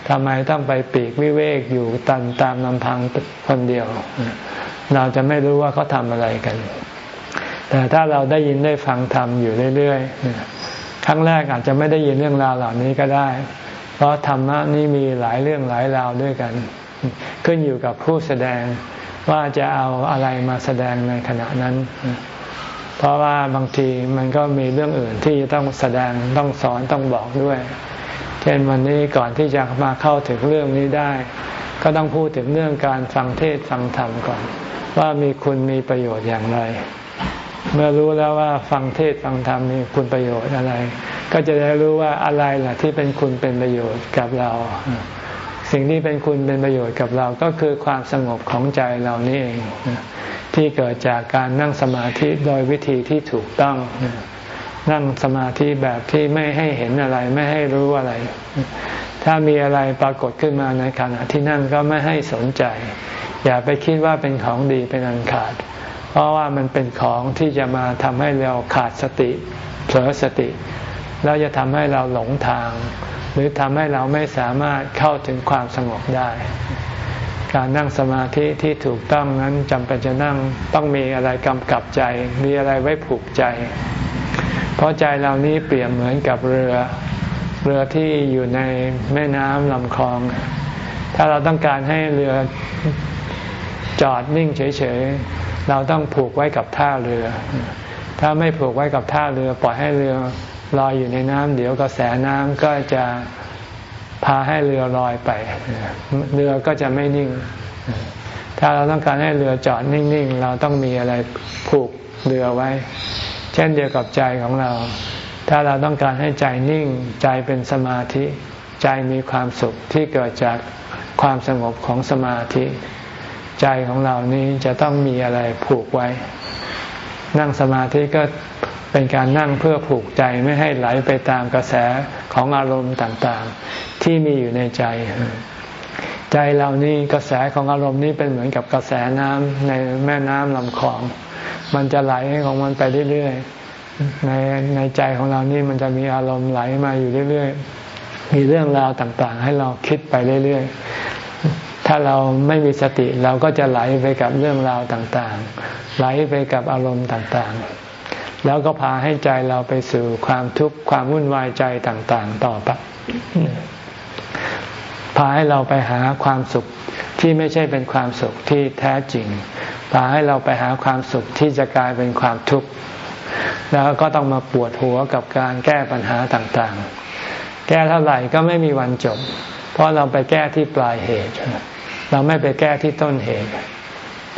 ทำไมต้องไปปีกวิเวกอยู่ตันตามลำพังคนเดียว เราจะไม่รู้ว่าเขาทำอะไรกัน แต่ถ้าเราได้ยินได้ฟังธรรมอยู่เรื่อยๆครั้งแรกอาจจะไม่ได้ยินเรื่องราวเหล่านี้ก็ได้ เพราะธรรมะนี้มีหลายเรื่องหลายราวด้วยกัน ขึ้นอยู่กับผู้แสดง ว่าจะเอาอะไรมาแสดงในขณะนั้น เพราะว่าบางทีมันก็มีเรื่องอื่นที่ต้องแสดงต้องสอนต้องบอกด้วย เช่นวันนี้ก่อนที่จะมาเข้าถึงเรื่องนี้ได้ ก็ต้องพูดถึงเรื่องการฟังเทศฟังธรรมก่อน ว่ามีคุณมีประโยชน์อย่างไร เมื่อรู้แล้วว่าฟังเทศฟังธรรมมีคุณประโยชน์อะไร ก็จะได้รู้ว่าอะไรล่ะที่เป็นคุณเป็นประโยชน์กับเรา สิ่งที่เป็นคุณเป็นประโยชน์กับเราก็คือความสงบของใจเรานี่เองที่เกิดจากการนั่งสมาธิโดยวิธีที่ถูกต้องนั่งสมาธิแบบที่ไม่ให้เห็นอะไรไม่ให้รู้อะไร ถ้ามีอะไรปรากฏขึ้นมาในขณะที่นั่งก็ไม่ให้สนใจ อย่าไปคิดว่าเป็นของดีเป็นอันขาด เพราะว่ามันเป็นของที่จะมาทำให้เราขาดสติ เผลอสติ แล้วจะทำให้เราหลงทาง หรือทำให้เราไม่สามารถเข้าถึงความสงบได้ การนั่งสมาธิที่ถูกต้องนั้นจำเป็นจะนั่งต้องมีอะไรกำกับใจ มีอะไรไว้ผูกใจ เพราะใจเรานี้เปรียบเหมือนกับเรือ เรือที่อยู่ในแม่น้ำลำคลอง ถ้าเราต้องการให้เรือจอดนิ่งเฉยๆ เราต้องผูกไว้กับท่าเรือ ถ้าไม่ผูกไว้กับท่าเรือปล่อยให้เรือ ลอยอยู่ในน้ำเดี๋ยวกระแสน้ำก็จะพาให้เรือลอยไป เรือก็จะไม่นิ่ง ถ้าเราต้องการให้เรือจอดนิ่งๆ เราต้องมีอะไรผูกเรือไว้ เช่นเดียวกับใจของเรา ถ้าเราต้องการให้ใจนิ่ง ใจเป็นสมาธิ ใจมีความสุขที่เกิดจากความสงบของสมาธิ ใจของเรานี้จะต้องมีอะไรผูกไว้ นั่งสมาธิก็ เป็นการนั่งเพื่อผูกใจไม่ให้ไหลไปตามกระแสของอารมณ์ต่างๆ ที่มีอยู่ในใจ ใจเรานี่กระแสของอารมณ์นี้เป็นเหมือนกับกระแสน้ำในแม่น้ำลำคลอง มันจะไหลของมันไปเรื่อยๆในในใจของเรานี่มันจะมีอารมณ์ไหลมาอยู่เรื่อยๆ มีเรื่องราวต่างๆ ให้เราคิดไปเรื่อยๆ ถ้าเราไม่มีสติเราก็จะไหลไปกับเรื่องราวต่างๆ ไหลไปกับอารมณ์ต่างๆ แล้วก็พาให้ใจเราไปสู่ความทุกข์ความวุ่นวายใจต่างๆ ต่อไปพาให้เราไปหาความสุขที่ไม่ใช่เป็นความสุขที่แท้จริง พาให้เราไปหาความสุขที่จะกลายเป็นความทุกข์ แล้วก็ต้องมาปวดหัวกับการแก้ปัญหาต่างๆ แก้เท่าไหร่ก็ไม่มีวันจบ เพราะเราไปแก้ที่ปลายเหตุ เราไม่ไปแก้ที่ต้นเหตุ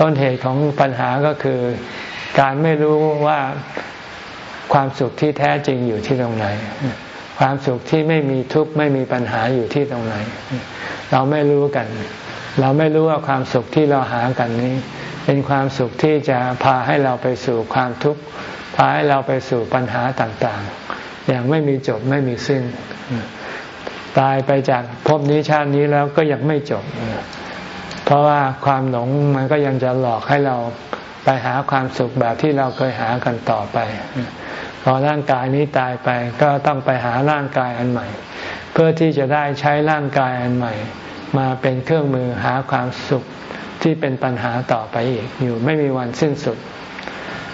ต้นเหตุของปัญหาก็คือ การไม่รู้ว่า ความสุขที่แท้จริงอยู่ที่ตรงไหน ความสุขที่ไม่มีทุกข์ไม่มีปัญหาอยู่ที่ตรงไหน เราไม่รู้กัน เราไม่รู้ว่าความสุขที่เราหากันนี้ เป็นความสุขที่จะพาให้เราไปสู่ความทุกข์พาให้เราไปสู่ปัญหาต่างๆ อย่างไม่มีจบไม่มีสิ้น ตายไปจากภพนี้ชาตินี้แล้วก็ยังไม่จบ เพราะว่าความหลงมันก็ยังจะหลอกให้เราไปหาความสุขแบบที่เราเคยหากันต่อไป อร่างกายนี้ตายไปก็ต้องไปหาร่างกายอันใหม่ เพื่อที่จะได้ใช้ร่างกายอันใหม่ มาเป็นเครื่องมือหาความสุขที่เป็นปัญหาต่อไปอีกอยู่ไม่มีวันสิ้นสุด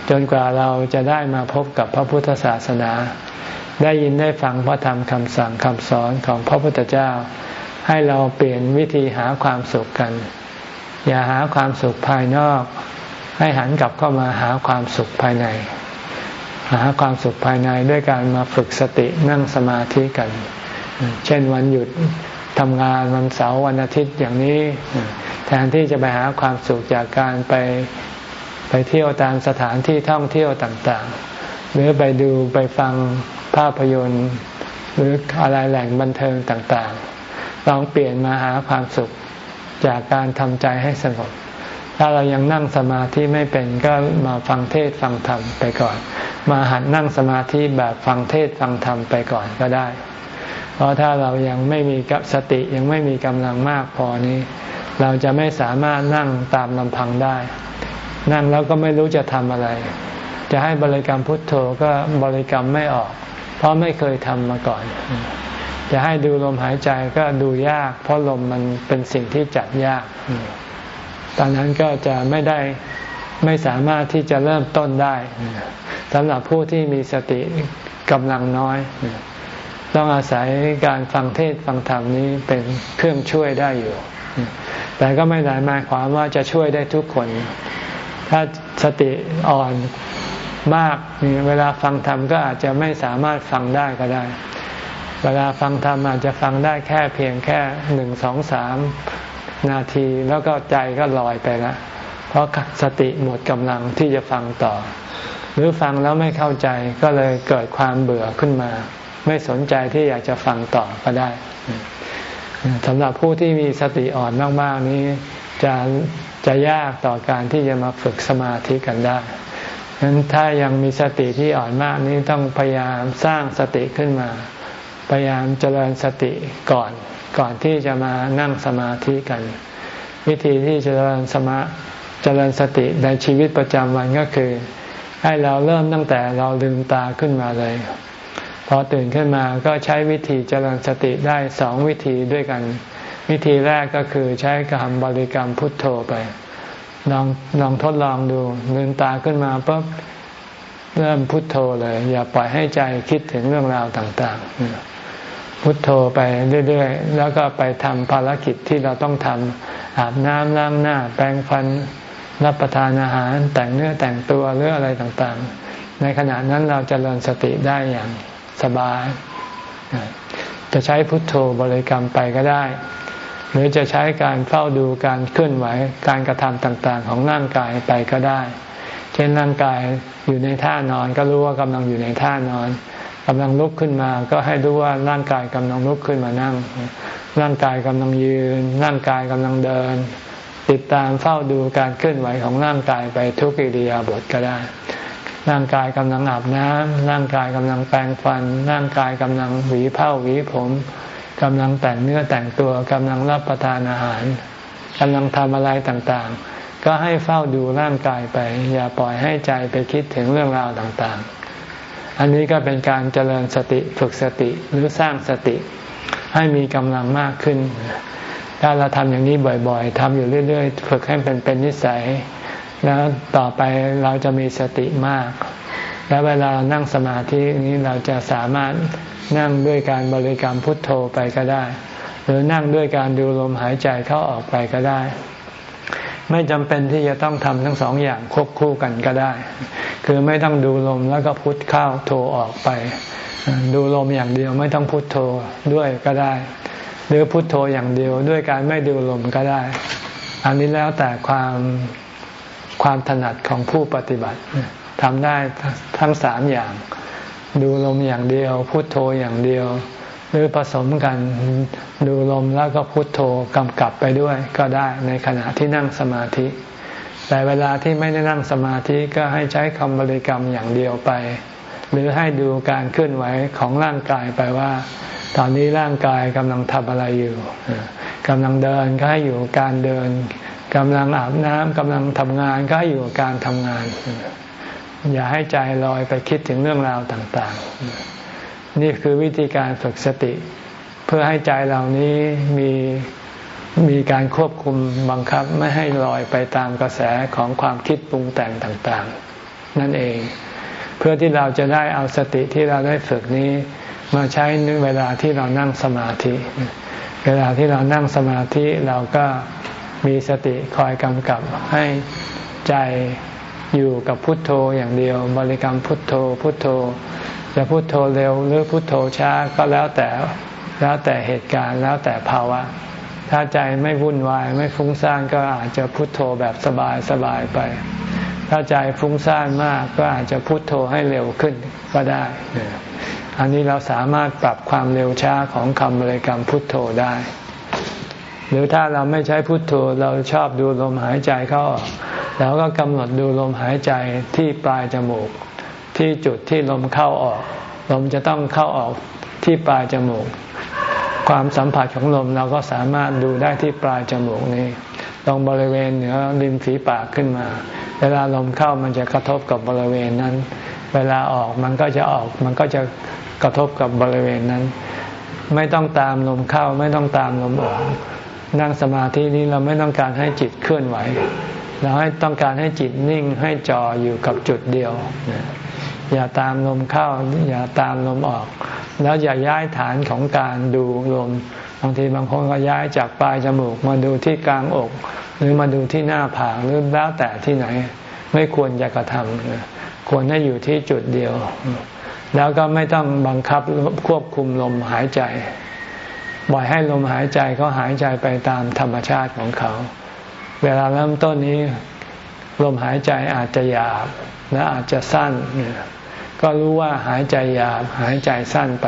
จนกว่าเราจะได้มาพบกับพระพุทธศาสนา ได้ยินได้ฟังพระธรรมคำสั่งคำสอนของพระพุทธเจ้า ให้เราเปลี่ยนวิธีหาความสุขกัน อย่าหาความสุขภายนอก ให้หันกลับเข้ามาหาความสุขภายใน หาความสุขภายในด้วยการมาฝึกสตินั่งสมาธิกัน เช่นวันหยุดทำงานวันเสาร์วันอาทิตย์อย่างนี้ แทนที่จะไปหาความสุขจากการไปไปเที่ยวตามสถานที่ท่องเที่ยวต่างๆ หรือไปดูไปฟังภาพยนตร์ หรืออะไรแหล่งบันเทิงต่างๆ ลองเปลี่ยนมาหาความสุขจากการทำใจให้สงบ ถ้าเรายังนั่งสมาธิไม่เป็นก็มาฟังเทศฟังธรรมไปก่อน มาหัดนั่งสมาธิแบบฟังเทศฟังธรรมไปก่อนก็ได้ เพราะถ้าเรายังไม่มีกับสติยังไม่มีกำลังมากพอนี้ เราจะไม่สามารถนั่งตามลำพังได้ นั่งแล้วก็ไม่รู้จะทำอะไร จะให้บริกรรมพุทโธก็บริกรรมไม่ออก เพราะไม่เคยทำมาก่อนจะให้ดูลมหายใจก็ดูยาก เพราะลมมันเป็นสิ่งที่จัดยาก ตอนนั้นก็จะไม่ได้ไม่สามารถที่จะเริ่มต้นได้สำหรับผู้ที่มีสติกำลังน้อย ต้องอาศัยการฟังเทศฟังธรรมนี้เป็นเครื่องช่วยได้อยู่ แต่ก็ไม่ได้หมายความว่าจะช่วยได้ทุกคน ถ้าสติอ่อนมากเวลาฟังธรรมก็อาจจะไม่สามารถฟังได้ก็ได้ เวลาฟังธรรมอาจจะฟังได้แค่เพียงแค่หนึ่งสองสาม นาทีแล้วก็ใจก็ลอยไปล้วเพราะสติหมดกำลังที่จะฟังต่อ หรือฟังแล้วไม่เข้าใจก็เลยเกิดความเบื่อขึ้นมา ไม่สนใจที่อยากจะฟังต่อก็ได้สำหรับผู้ที่มีสติอ่อนมากๆนี้จะจะยากต่อการที่จะมาฝึกสมาธิกันได้ฉะนั้นถ้ายังมีสติที่อ่อนมากนี้ต้องพยายามสร้างสติขึ้นมา พยายามเจริญสติก่อน ก่อนที่จะมานั่งสมาธิกัน วิธีที่จะเจริญสมาเจริญสติในชีวิตประจำวันก็คือ ให้เราเริ่มตั้งแต่เราลืมตาขึ้นมาเลย พอตื่นขึ้นมาก็ใช้วิธีเจริญสติได้สองวิธีด้วยกัน วิธีแรกก็คือใช้คำบริกรรมพุทโธไปลองลองทดลองดูลืมตาขึ้นมาปุ๊บเริ่มพุทโธเลย อย่าปล่อยให้ใจคิดถึงเรื่องราวต่าง ๆ พุทโธไปเรื่อยๆ แล้วก็ไปทำภารกิจที่เราต้องทำอาบน้ำล้างหน้า แปรงฟันรับประทานอาหาร แต่งเนื้อแต่งตัวหรืออะไรต่างๆ ในขณะนั้นเราจเจริญสติได้อย่างสบาย จะใช้พุทโธบริกรรมไปก็ได้ หรือจะใช้การเฝ้าดูการเคลื่อนไหวการกระทำต่างๆ ของร่างกายไปก็ได้ เช่นร่างกายอยู่ในท่านอนก็รู้ว่ากำลังอยู่ในท่านอน กำลังลุกขึ้นมา ก็ให้รู้ว่าร่างกายกำลังลุกขึ้นมานั่ง ร่างกายกำลังยืน ร่างกายกำลังเดิน ติดตามเฝ้าดูการเคลื่อนไหวของร่างกายไปทุกอิริยาบถก็ได้ ร่างกายกำลังอาบน้ำร่างกายกำลังแปรงฟัน ร่างกายกำลังหวีผ้าหวีผมกำลังแต่งเนื้อแต่งตัวกำลังรับประทานอาหารกำลังทำอะไรต่างๆ ก็ให้เฝ้าดูร่างกายไป อย่าปล่อยให้ใจไปคิดถึงเรื่องราวต่างๆ อันนี้ก็เป็นการเจริญสติฝึกสติหรือสร้างสติ ให้มีกำลังมากขึ้น ถ้าเราทำอย่างนี้บ่อยๆทำอยู่เรื่อย ๆ ฝึกให้เป็นเป็นนิสัย แล้วต่อไปเราจะมีสติมาก แล้วเวลานั่งสมาธินี้เราจะสามารถนั่งด้วยการบริกรรมพุทโธไปก็ได้ หรือนั่งด้วยการดูลมหายใจเข้าออกไปก็ได้ ไม่จำเป็นที่จะต้องทำทั้งสองอย่างควบคู่กันก็ได้ คือไม่ต้องดูลมแล้วก็พุทเข้าโทออกไป ดูลมอย่างเดียวไม่ต้องพุทโธด้วยก็ได้ หรือพุทโธอย่างเดียวด้วยการไม่ดูลมก็ได้ อันนี้แล้วแต่ความความถนัดของผู้ปฏิบัติทำได้ทั้งสามอย่าง ดูลมอย่างเดียวพุทโธอย่างเดียว หรือผสมกันดูลมแล้วก็พุทโธกำกับไปด้วยก็ได้ในขณะที่นั่งสมาธิ แต่เวลาที่ไม่ได้นั่งสมาธิก็ให้ใช้คำบริกรรมอย่างเดียวไป หรือให้ดูการเคลื่อนไหวของร่างกายไปว่า ตอนนี้ร่างกายกำลังทำอะไรอยู่กำลังเดินก็ให้อยู่การเดินกำลังอาบน้ำกำลังทำงานก็ให้อยู่การทำงาน อย่าให้ใจลอยไปคิดถึงเรื่องราวต่างๆ นี่คือวิธีการฝึกสติ เพื่อให้ใจเหล่านี้มี มีการควบคุมบังคับไม่ให้ลอยไปตามกระแสของความคิดปรุงแต่งต่างๆ นั่นเอง เพื่อที่เราจะได้เอาสติที่เราได้ฝึกนี้ มาใช้ในเวลาที่เรานั่งสมาธิ เวลาที่เรานั่งสมาธิเราก็มีสติคอยกำกับให้ใจอยู่กับพุทโธอย่างเดียว บริกรรมพุทโธพุทโธจะพุทโธเร็วหรือพุทโธช้าก็แล้วแต่แล้วแต่เหตุการณ์แล้วแต่ภาวะ ถ้าใจไม่วุ่นวาย ไม่ฟุ้งซ่านก็อาจจะพุโทโธแบบสบายสบายไป ถ้าใจฟุ้งซ่านมากก็อาจจะพุโทโธให้เร็วขึ้นก็ได้ อันนี้เราสามารถปรับความเร็วช้าของคำบริกรรมพุทโธได้ หรือถ้าเราไม่ใช้พุทโธเราชอบดูลมหายใจเข้าออกเราก็กำหนดดูลมหายใจที่ปลายจมูก ที่จุดที่ลมเข้าออก ลมจะต้องเข้าออกที่ปลายจมูก ความสัมผัสของลมเราก็สามารถดูได้ที่ปลายจมูกนี้ ตรงบริเวณเหนือริมฝีปากขึ้นมา เวลาลมเข้ามันจะกระทบกับบริเวณนั้น เวลาออกมันก็จะออกมันก็จะกระทบกับบริเวณนั้น ไม่ต้องตามลมเข้าไม่ต้องตามลมออก นั่งสมาธินี้เราไม่ต้องการให้จิตเคลื่อนไหว เราให้ต้องการให้จิตนิ่งให้จ่ออยู่กับจุดเดียว อย่าตามลมเข้า อย่าตามลมออก แล้วอย่าย้ายฐานของการดูลมบางทีบางคนก็ย้ายจากปลายจมูกมาดูที่กลางอก หรือมาดูที่หน้าผากหรือแล้วแต่ที่ไหน ไม่ควรจะกระทำควรให้อยู่ที่จุดเดียว แล้วก็ไม่ต้องบังคับควบคุมลมหายใจบ่อยให้ลมหายใจเขาหายใจไปตามธรรมชาติของเขา เวลาเริ่มต้นนี้ ลมหายใจอาจจะหยาบและอาจจะสั้น ก็รู้ว่าหายใจหยาบหายใจสั้นไป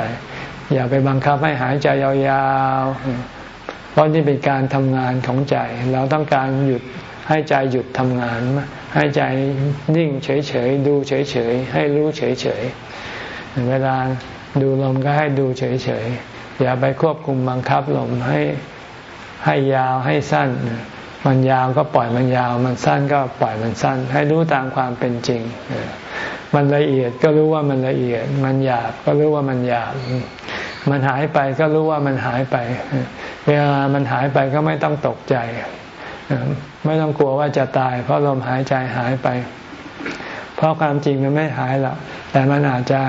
อย่าไปบังคับให้หายใจยาวๆ เพราะนี่เป็นการทำงานของใจ เราต้องการหยุดให้ใจหยุดทำงาน ให้ใจนิ่งเฉยๆ ดูเฉยๆ ให้รู้เฉยๆ เวลาดูลมก็ให้ดูเฉยๆ อย่าไปควบคุมบังคับลมให้ให้ยาวให้สั้น มันยาวก็ปล่อยมันยาว มันสั้นก็ปล่อยมันสั้น ให้รู้ตามความเป็นจริง มันละเอียดก็รู้ว่ามันละเอียด มันหยาบก็รู้ว่ามันหยาบ มันหายไปก็รู้ว่ามันหายไป เวลามันหายไปก็ไม่ต้องตกใจ ไม่ต้องกลัวว่าจะตาย เพราะลมหายใจหายไป เพราะความจริงมันไม่หายหรอก แต่มันอาจจะ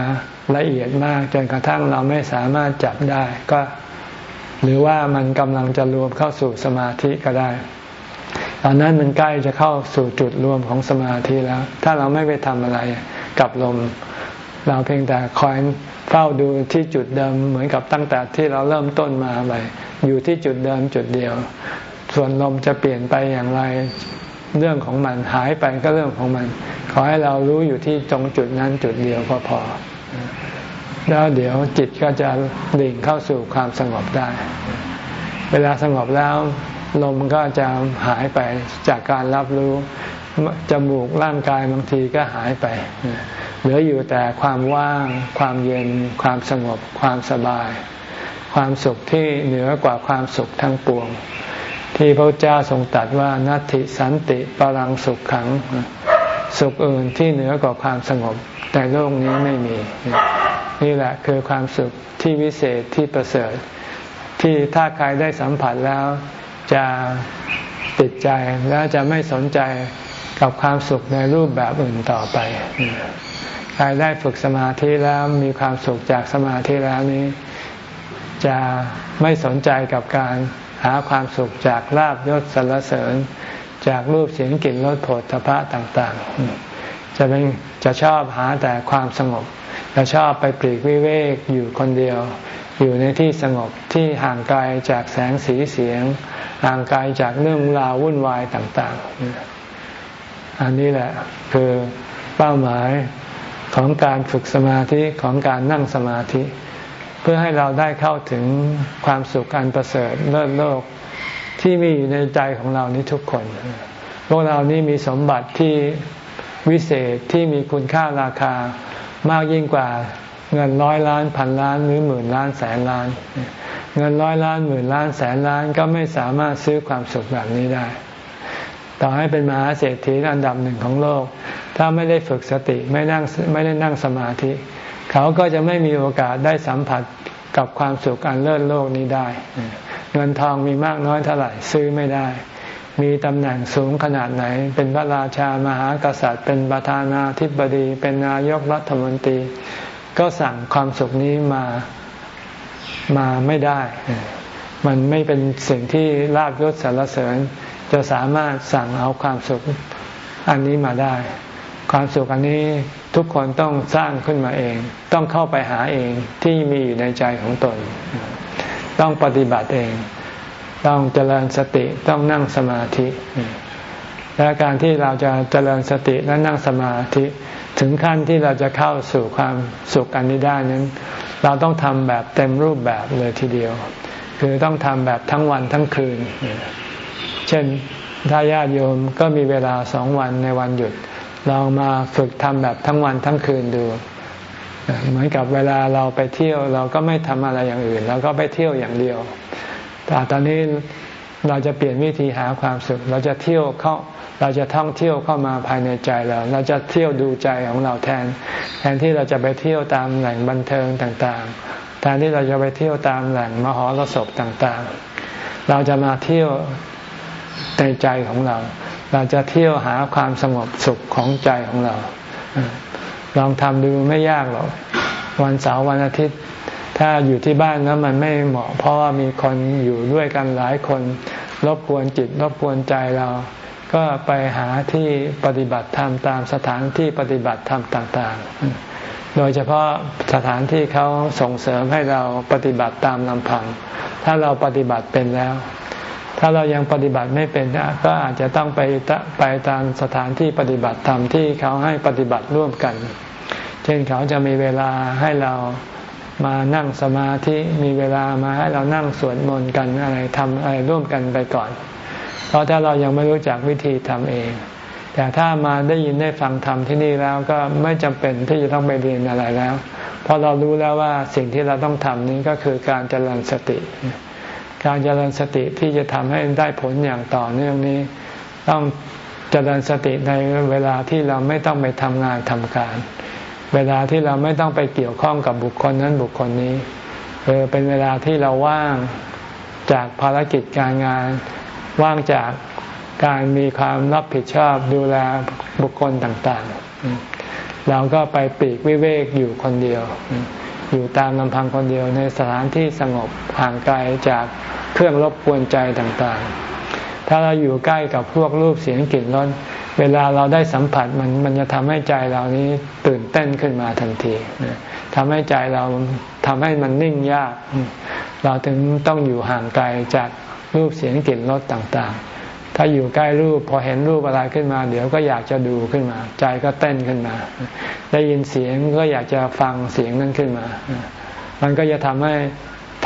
ละเอียดมากจนกระทั่งเราไม่สามารถจับได้ก็ หรือว่ามันกำลังจะรวมเข้าสู่สมาธิก็ได้ตอนนั้นมันใกล้จะเข้าสู่จุดรวมของสมาธิแล้ว ถ้าเราไม่ไปทำอะไร กับลม เราเพียงแต่คอยเฝ้าดูที่จุดเดิมเหมือนกับตั้งแต่ที่เราเริ่มต้นมาไปอยู่ที่จุดเดิมจุดเดียว ส่วนลมจะเปลี่ยนไปอย่างไรเรื่องของมันหายไปก็เรื่องของมัน ขอให้เรารู้อยู่ที่ตรงจุดนั้นจุดเดียวก็พอ แล้วเดี๋ยวจิตก็จะดิ่งเข้าสู่ความสงบได้ เวลาสงบแล้วลมก็จะหายไปจากการรับรู้ จมูกร่างกายบางทีก็หายไปเหลืออยู่แต่ความว่าง ความเย็น ความสงบ ความสบาย ความสุขที่เหนือกว่าความสุขทั้งปวง ที่พระเจ้าทรงตรัสว่านัตติสันติปรังสุขขัง สุขอื่นที่เหนือกว่าความสงบในโลกนี้ไม่มี นี่แหละคือความสุขที่วิเศษที่ประเสริฐ ที่ถ้าใครได้สัมผัสแล้วจะติดใจและจะไม่สนใจ กับความสุขในรูปแบบอื่นต่อไปใครได้ฝึกสมาธิแล้วมีความสุขจากสมาธิแล้วนี้ จะไม่สนใจกับการหาความสุขจากลาบยศสรรเสริญ จากรูปเสียงกลิ่นรสผลทพะต่างๆ จะเป็นจะชอบหาแต่ความสงบ จะชอบไปปลีกวิเวกอยู่คนเดียว อยู่ในที่สงบที่ห่างไกลจากแสงสีเสียง ห่างไกลจากเรื่องราววุ่นวายต่างๆ อันนี้แหละคือเป้าหมายของการฝึกสมาธิของการนั่งสมาธิ เพื่อให้เราได้เข้าถึงความสุขอันประเสริฐเลิศโลกที่มีอยู่ในใจของเรานี้ทุกคน พวกเรานี้มีสมบัติที่วิเศษที่มีคุณค่าราคามากยิ่งกว่าเงินร้อยล้านพันล้านหรือหมื่นล้านแสนล้าน เงินร้อยล้านหมื่นล้านแสนล้านก็ไม่สามารถซื้อความสุขแบบนี้ได้ ต่อให้เป็นมหาเศรษฐีอันดับหนึ่งของโลก ถ้าไม่ได้ฝึกสติไม่นั่งไม่ได้นั่งสมาธิ เขาก็จะไม่มีโอกาสได้สัมผัสกับความสุขอันเลิศโลกนี้ได้ เงินทองมีมากน้อยเท่าไหร่ซื้อไม่ได้ มีตำแหน่งสูงขนาดไหน เป็นพระราชามหากษัตริย์ เป็นประธานาธิบดี เป็นนายกรัฐมนตรี ก็สั่งความสุขนี้มามาไม่ได้ มันไม่เป็นสิ่งที่ลาบยศสรรเสริญ จะสามารถสั่งเอาความสุขอันนี้มาได้ ความสุขอันนี้ทุกคนต้องสร้างขึ้นมาเอง ต้องเข้าไปหาเองที่มีอยู่ในใจของตน ต้องปฏิบัติเอง ต้องเจริญสติต้องนั่งสมาธิ และการที่เราจะเจริญสติและนั่งสมาธิ ถึงขั้นที่เราจะเข้าสู่ความสุขอันนี้ได้นั้น เราต้องทำแบบเต็มรูปแบบเลยทีเดียวคคือต้องทำแบบทั้งวันทั้งคืน เช่นถ้าญาติโยมก็มีเวลาสองวันในวันหยุดลองมาฝึกทำแบบทั้งวันทั้งคืนดู เหมือนกับเวลาเราไปเที่ยวเราก็ไม่ทำอะไรอย่างอื่นเราก็ไปเที่ยวอย่างเดียว แต่ตอนนี้เราจะเปลี่ยนวิธีหาความสุข เราจะเที่ยวเข้าเราจะท่องเที่ยวเข้ามาภายในใจเรา เราจะเที่ยวดูใจของเราแทน แทนที่เราจะไปเที่ยวตามแหล่งบันเทิงต่างๆ แทนที่เราจะไปเที่ยวตามแหล่งมหรสพต่างๆ เราจะมาเที่ยว ในใจของเรา เราจะเที่ยวหาความสงบสุขของใจของเรา ลองทำดูไม่ยากหรอกวันเสาร์วันอาทิตย์ ถ้าอยู่ที่บ้านแล้วมันไม่เหมาะ เพราะว่ามีคนอยู่ด้วยกันหลายคนรบกวนจิตรบกวนใจเรา ก็ไปหาที่ปฏิบัติธรรมตามสถานที่ปฏิบัติธรรมต่างๆ โดยเฉพาะสถานที่เขาส่งเสริมให้เราปฏิบัติตามลำพัง ถ้าเราปฏิบัติเป็นแล้ว ถ้าเรายังปฏิบัติไม่เป็นก็อาจจะต้องไปไปตามสถานที่ปฏิบัติธรรมที่เขาให้ปฏิบัติร่วมกัน เช่นเขาจะมีเวลาให้เรามานั่งสมาธิมีเวลามาให้เรานั่งสวดมนต์กันอะไรทำอะไรร่วมกันไปก่อน เพราะถ้าเรายังไม่รู้จักวิธีทำเอง แต่ถ้ามาได้ยินได้ฟังธรรมที่นี่แล้วก็ไม่จำเป็นที่จะต้องไปเรียนอะไรแล้ว เพราะเรารู้แล้วว่าสิ่งที่เราต้องทำนี้ก็คือการเจริญสติ การเจริญสติที่จะทำให้ได้ผลอย่างต่อเนื่องนี้ ต้องเจริญสติในเวลาที่เราไม่ต้องไปทำงานทำการ เวลาที่เราไม่ต้องไปเกี่ยวข้องกับบุคคลนั้นบุคคลนี้เออเป็นเวลาที่เราว่างจากภารกิจการงาน ว่างจากการมีความรับผิดชอบดูแลบุคคลต่างๆ เราก็ไปปีกวิเวกอยู่คนเดียว อยู่ตามลำพังคนเดียวในสถานที่สงบห่างไกลจากเครื่องรบกวนใจต่างๆ ถ้าเราอยู่ใกล้กับพวกรูปเสียงกลิ่นรสเวลาเราได้สัมผัสมันมันจะทำให้ใจเรานี้ตื่นเต้นขึ้นมาทันทีทำให้ใจเราทำให้มันนิ่งยาก เราถึงต้องอยู่ห่างไกลจากรูปเสียงกลิ่นรสต่างๆ ถ้าอยู่ใกล้รูปพอเห็นรูปอะไรขึ้นมา เดี๋ยวก็อยากจะดูขึ้นมา ใจก็เต้นขึ้นมา ได้ยินเสียงก็อยากจะฟังเสียงนั้นขึ้นมา มันก็จะทำให้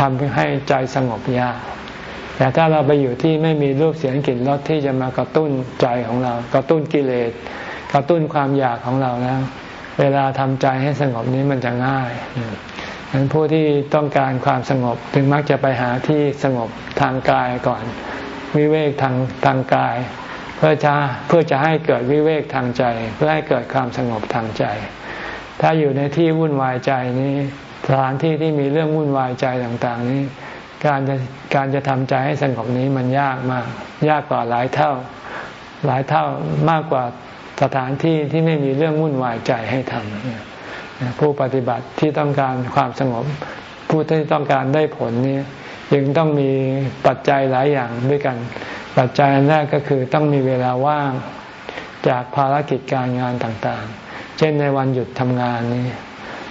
ทำให้ใจสงบยากแต่ถ้าเราไปอยู่ที่ไม่มีรูปเสียงกลิ่นรสที่จะมากระตุ้นใจของเรา กระตุ้นกิเลสกระตุ้นความอยากของเราแล้ว เวลาทำใจให้สงบนี้มันจะง่ายฉะนั้นผู้ที่ต้องการความสงบถึงมักจะไปหาที่สงบทางกายก่อน วิเวกทางทางกาย เพื่อจะเพื่อจะให้เกิดวิเวกทางใจ เพื่อให้เกิดความสงบทางใจ ถ้าอยู่ในที่วุ่นวายใจนี้ สถานที่ที่มีเรื่องวุ่นวายใจต่างๆ นี้ การจะการจะทำใจให้สงบนี้มันยากมาก ยากกว่าหลายเท่า หลายเท่ามากกว่าสถานที่ที่ไม่มีเรื่องวุ่นวายใจให้ทำผู้ปฏิบัติที่ต้องการความสงบผู้ที่ต้องการได้ผลนี้ ยังต้องมีปัจจัยหลายอย่างด้วยกัน ปัจจัยแรกก็คือต้องมีเวลาว่างจากภารกิจการงานต่างๆ เช่นในวันหยุดทำงานนี้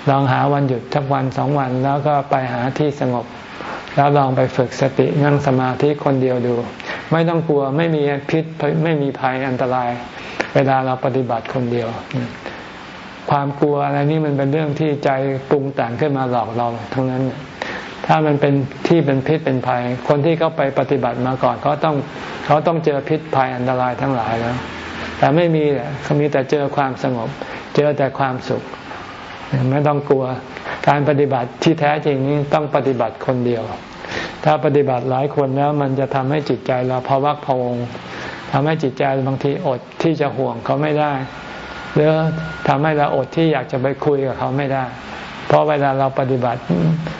ลองหาวันหยุดสักวันสองวันแล้วก็ไปหาที่สงบ แล้วลองไปฝึกสตินั่งสมาธิคนเดียวดู ไม่ต้องกลัวไม่มีพิษไม่มีภัยอันตราย เวลาเราปฏิบัติคนเดียว ความกลัวอะไรนี่มันเป็นเรื่องที่ใจปรุงแต่งขึ้นมาหลอกเราทั้งนั้น ถ้ามันเป็นที่เป็นพิษเป็นภัย คนที่เขาไปปฏิบัติมาก่อนเขาต้องเขาต้องเจอพิษภัยอันตรายทั้งหลายแล้ว แต่ไม่มีเขามีแต่เจอความสงบ เจอแต่ความสุข ไม่ต้องกลัว การปฏิบัติที่แท้จริงนี้ต้องปฏิบัติคนเดียว ถ้าปฏิบัติหลายคนแล้วมันจะทำให้จิตใจเราภวักพวงทำให้จิตใจบางทีอดที่จะห่วงเขาไม่ได้ หรือทำให้เราอดที่อยากจะไปคุยกับเขาไม่ได้ เพราะเวลาเราปฏิบัติ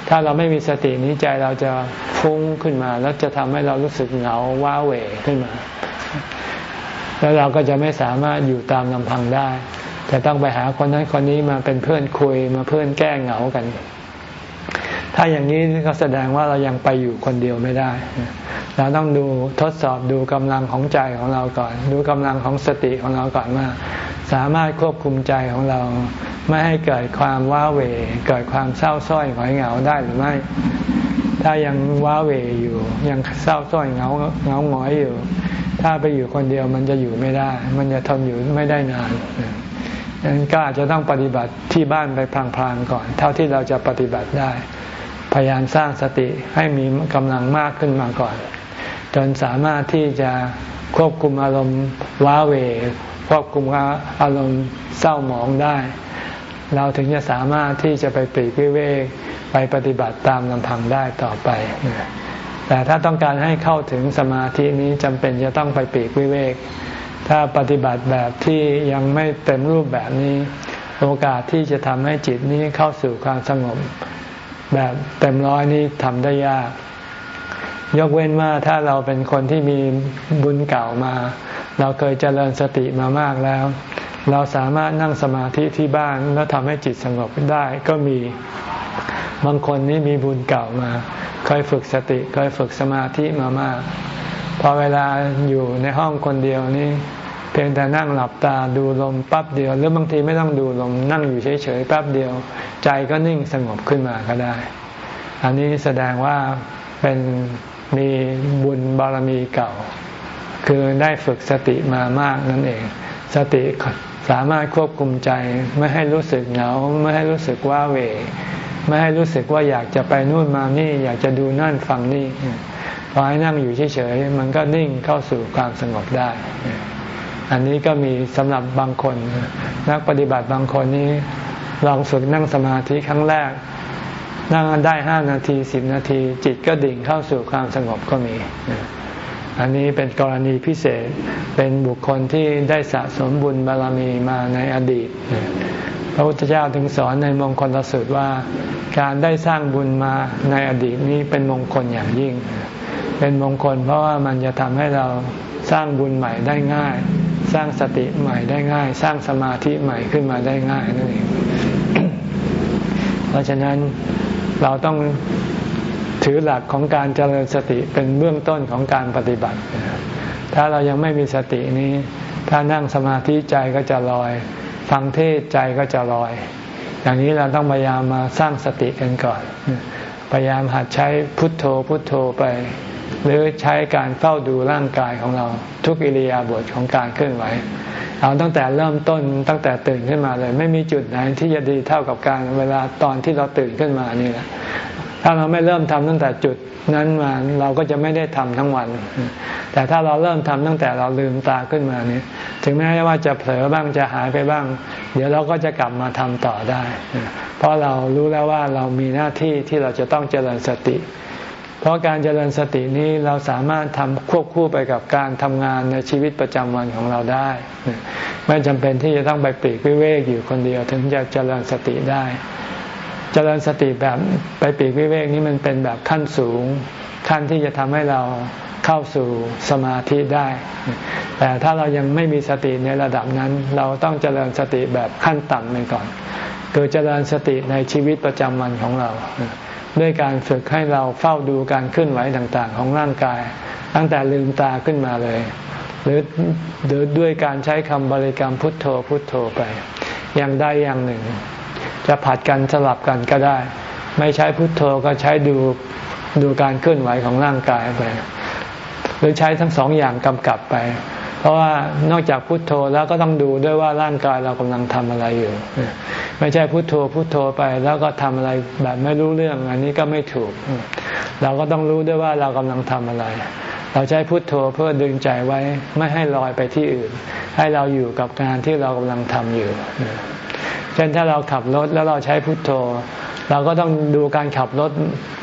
ถ้าเราไม่มีสตินี้ใจเราจะฟุ้งขึ้นมา แล้วจะทำให้เรารู้สึกเหงาว้าเหวขึ้นมา แล้วเราก็จะไม่สามารถอยู่ตามลำพังได้ จะต้องไปหาคนนั้นคนนี้มาเป็นเพื่อนคุยมาเพื่อนแก้เหงากัน ถ้าอย่างนี้ก็แสดงว่าเรายังไปอยู่คนเดียวไม่ได้ เราต้องดูทดสอบดูกำลังของใจของเราก่อน ดูกำลังของสติของเราก่อนว่า สามารถควบคุมใจของเรา ไม่ให้เกิดความว้าเหวเกิดความเศร้าส้อยหงอยเหงาได้หรือไม่ ถ้ายังว้าเหวอยู่ ยังเศร้าส้อยเหงาเหงาหงอยอยู่ ถ้าไปอยู่คนเดียวมันจะอยู่ไม่ได้ มันจะทนอยู่ไม่ได้นานดังนั้นก็อาจจะต้องปฏิบัติที่บ้านไปพลางๆก่อน เท่าที่เราจะปฏิบัติได้ พยายามสร้างสติให้มีกำลังมากขึ้นมาก่อน จนสามารถที่จะควบคุมอารมณ์ว้าเวควบคุมอารมณ์เศร้าหมองได้ เราถึงจะสามารถที่จะไปปรีกวิเวกไปปฏิบัติตามลำพังได้ต่อไป แต่ถ้าต้องการให้เข้าถึงสมาธินี้จำเป็นจะต้องไปปรีกวิเวก ถ้าปฏิบัติแบบที่ยังไม่เต็มรูปแบบนี้ โอกาสที่จะทำให้จิตนี้เข้าสู่ความสงบ แบบเต็มร้อยนี้ทำได้ยาก ยกเว้นว่าถ้าเราเป็นคนที่มีบุญเก่ามา เราเคยเจริญสติมามากแล้ว เราสามารถนั่งสมาธิที่บ้านแล้วทำให้จิตสงบได้ก็มีบางคนนี่มีบุญเก่ามา เคยฝึกสติเคยฝึกสมาธิมามากพอเวลาอยู่ในห้องคนเดียวนี่ พียงแต่นั่งหลับตาดูลมปั๊บเดียว หรือบางทีไม่ต้องดูลมนั่งอยู่เฉยๆปั๊บเดียว ใจก็นิ่งสงบขึ้นมาก็ได้ อันนี้แสดงว่าเป็นมีบุญบารมีเก่า คือได้ฝึกสติมามากนั่นเอง สติสามารถควบคุมใจไม่ให้รู้สึกเหงาไม่ให้รู้สึกว่าเวไม่ให้รู้สึกว่าอยากจะไปนู่นมานี่ อยากจะดูนั่นฟังนี่พอให้นั่งอยู่เฉยๆมันก็นิ่งเข้าสู่ความสงบได้ อันนี้ก็มีสำหรับบางคน นักปฏิบัติบางคนนี้ลองฝึกนั่งสมาธิครั้งแรก นั่งได้ห้านาทีสิบนาที จิตก็ดิ่งเข้าสู่ความสงบก็มี อันนี้เป็นกรณีพิเศษเป็นบุคคลที่ได้สะสมบุญบารมีมาในอดีต พระพุทธเจ้าถึงสอนในมงคลสูตรว่า การได้สร้างบุญมาในอดีตนี้เป็นมงคลอย่างยิ่ง เป็นมงคลเพราะว่ามันจะทำให้เรา สร้างบุญใหม่ได้ง่าย สร้างสติใหม่ได้ง่าย สร้างสมาธิใหม่ขึ้นมาได้ง่ายนั่นเองเพราะฉะนั้นเราต้องถือหลักของการเจริญสติเป็นเบื้องต้นของการปฏิบัติ ถ้าเรายังไม่มีสตินี้ ถ้านั่งสมาธิใจก็จะลอย ฟังเทศใจก็จะลอย อย่างนี้เราต้องพยายามมาสร้างสติกันก่อน พยายามหัดใช้พุทโธพุทโธไป หรือใช้การเฝ้าดูร่างกายของเราทุกอิริยาบถของการเคลื่อนไหวเอาตั้งแต่เริ่มต้นตั้งแต่ตื่นขึ้นมาเลย ไม่มีจุดไหนที่จะดีเท่ากับการเวลาตอนที่เราตื่นขึ้นมานี่แหละถ้าเราไม่เริ่มทำตั้งแต่จุดนั้นมาเราก็จะไม่ได้ทำทั้งวัน แต่ถ้าเราเริ่มทำตั้งแต่เราลืมตาขึ้นมานี้ถึงแม้ว่าจะเผลอบ้างจะหายไปบ้าง เดี๋ยวเราก็จะกลับมาทำต่อได้ เพราะเรารู้แล้วว่าเรามีหน้าที่ที่เราจะต้องเจริญสติ เพราะการเจริญสตินี้เราสามารถทำควบคู่ไปกับการทำงานในชีวิตประจำวันของเราได้ ไม่จำเป็นที่จะต้องไปปีกวิเวกอยู่คนเดียว ถึงจะเจริญสติได้ เจริญสติแบบไปปีกวิเวกนี้มันเป็นแบบขั้นสูง ขั้นที่จะทำให้เราเข้าสู่สมาธิได้ แต่ถ้าเรายังไม่มีสติในระดับนั้น เราต้องเจริญสติแบบขั้นต่ำไปก่อน คือเจริญสติในชีวิตประจำวันของเรา ด้วยการฝึกให้เราเฝ้าดูการเคลื่อนไหวต่างๆ ของร่างกาย ตั้งแต่ลืมตาขึ้นมาเลยหรือด้วยการใช้คำบริกรรมพุทโธพุทโธไป อย่างใดอย่างหนึ่ง จะผัดกันสลับกันก็ได้ ไม่ใช้พุทโธก็ใช้ดูดูการเคลื่อนไหวของร่างกายไป หรือใช้ทั้งสองอย่างกำกับไป เพราะว่านอกจากพุทโธแล้วก็ต้องดูด้วยว่าร่างกายเรากำลังทำอะไรอยู่ ไม่ใช่พุทโธพุทโธไป แล้วก็ทำอะไรแบบไม่รู้เรื่อง อันนี้ก็ไม่ถูก เราก็ต้องรู้ด้วยว่าเรากำลังทำอะไร เราใช้พุทโธเพื่อดึงใจไว้ไม่ให้ลอยไปที่อื่น ให้เราอยู่กับงานที่เรากำลังทำอยู่ เช่นถ้าเราขับรถแล้วเราใช้พุทโธ เราก็ต้องดูการขับรถ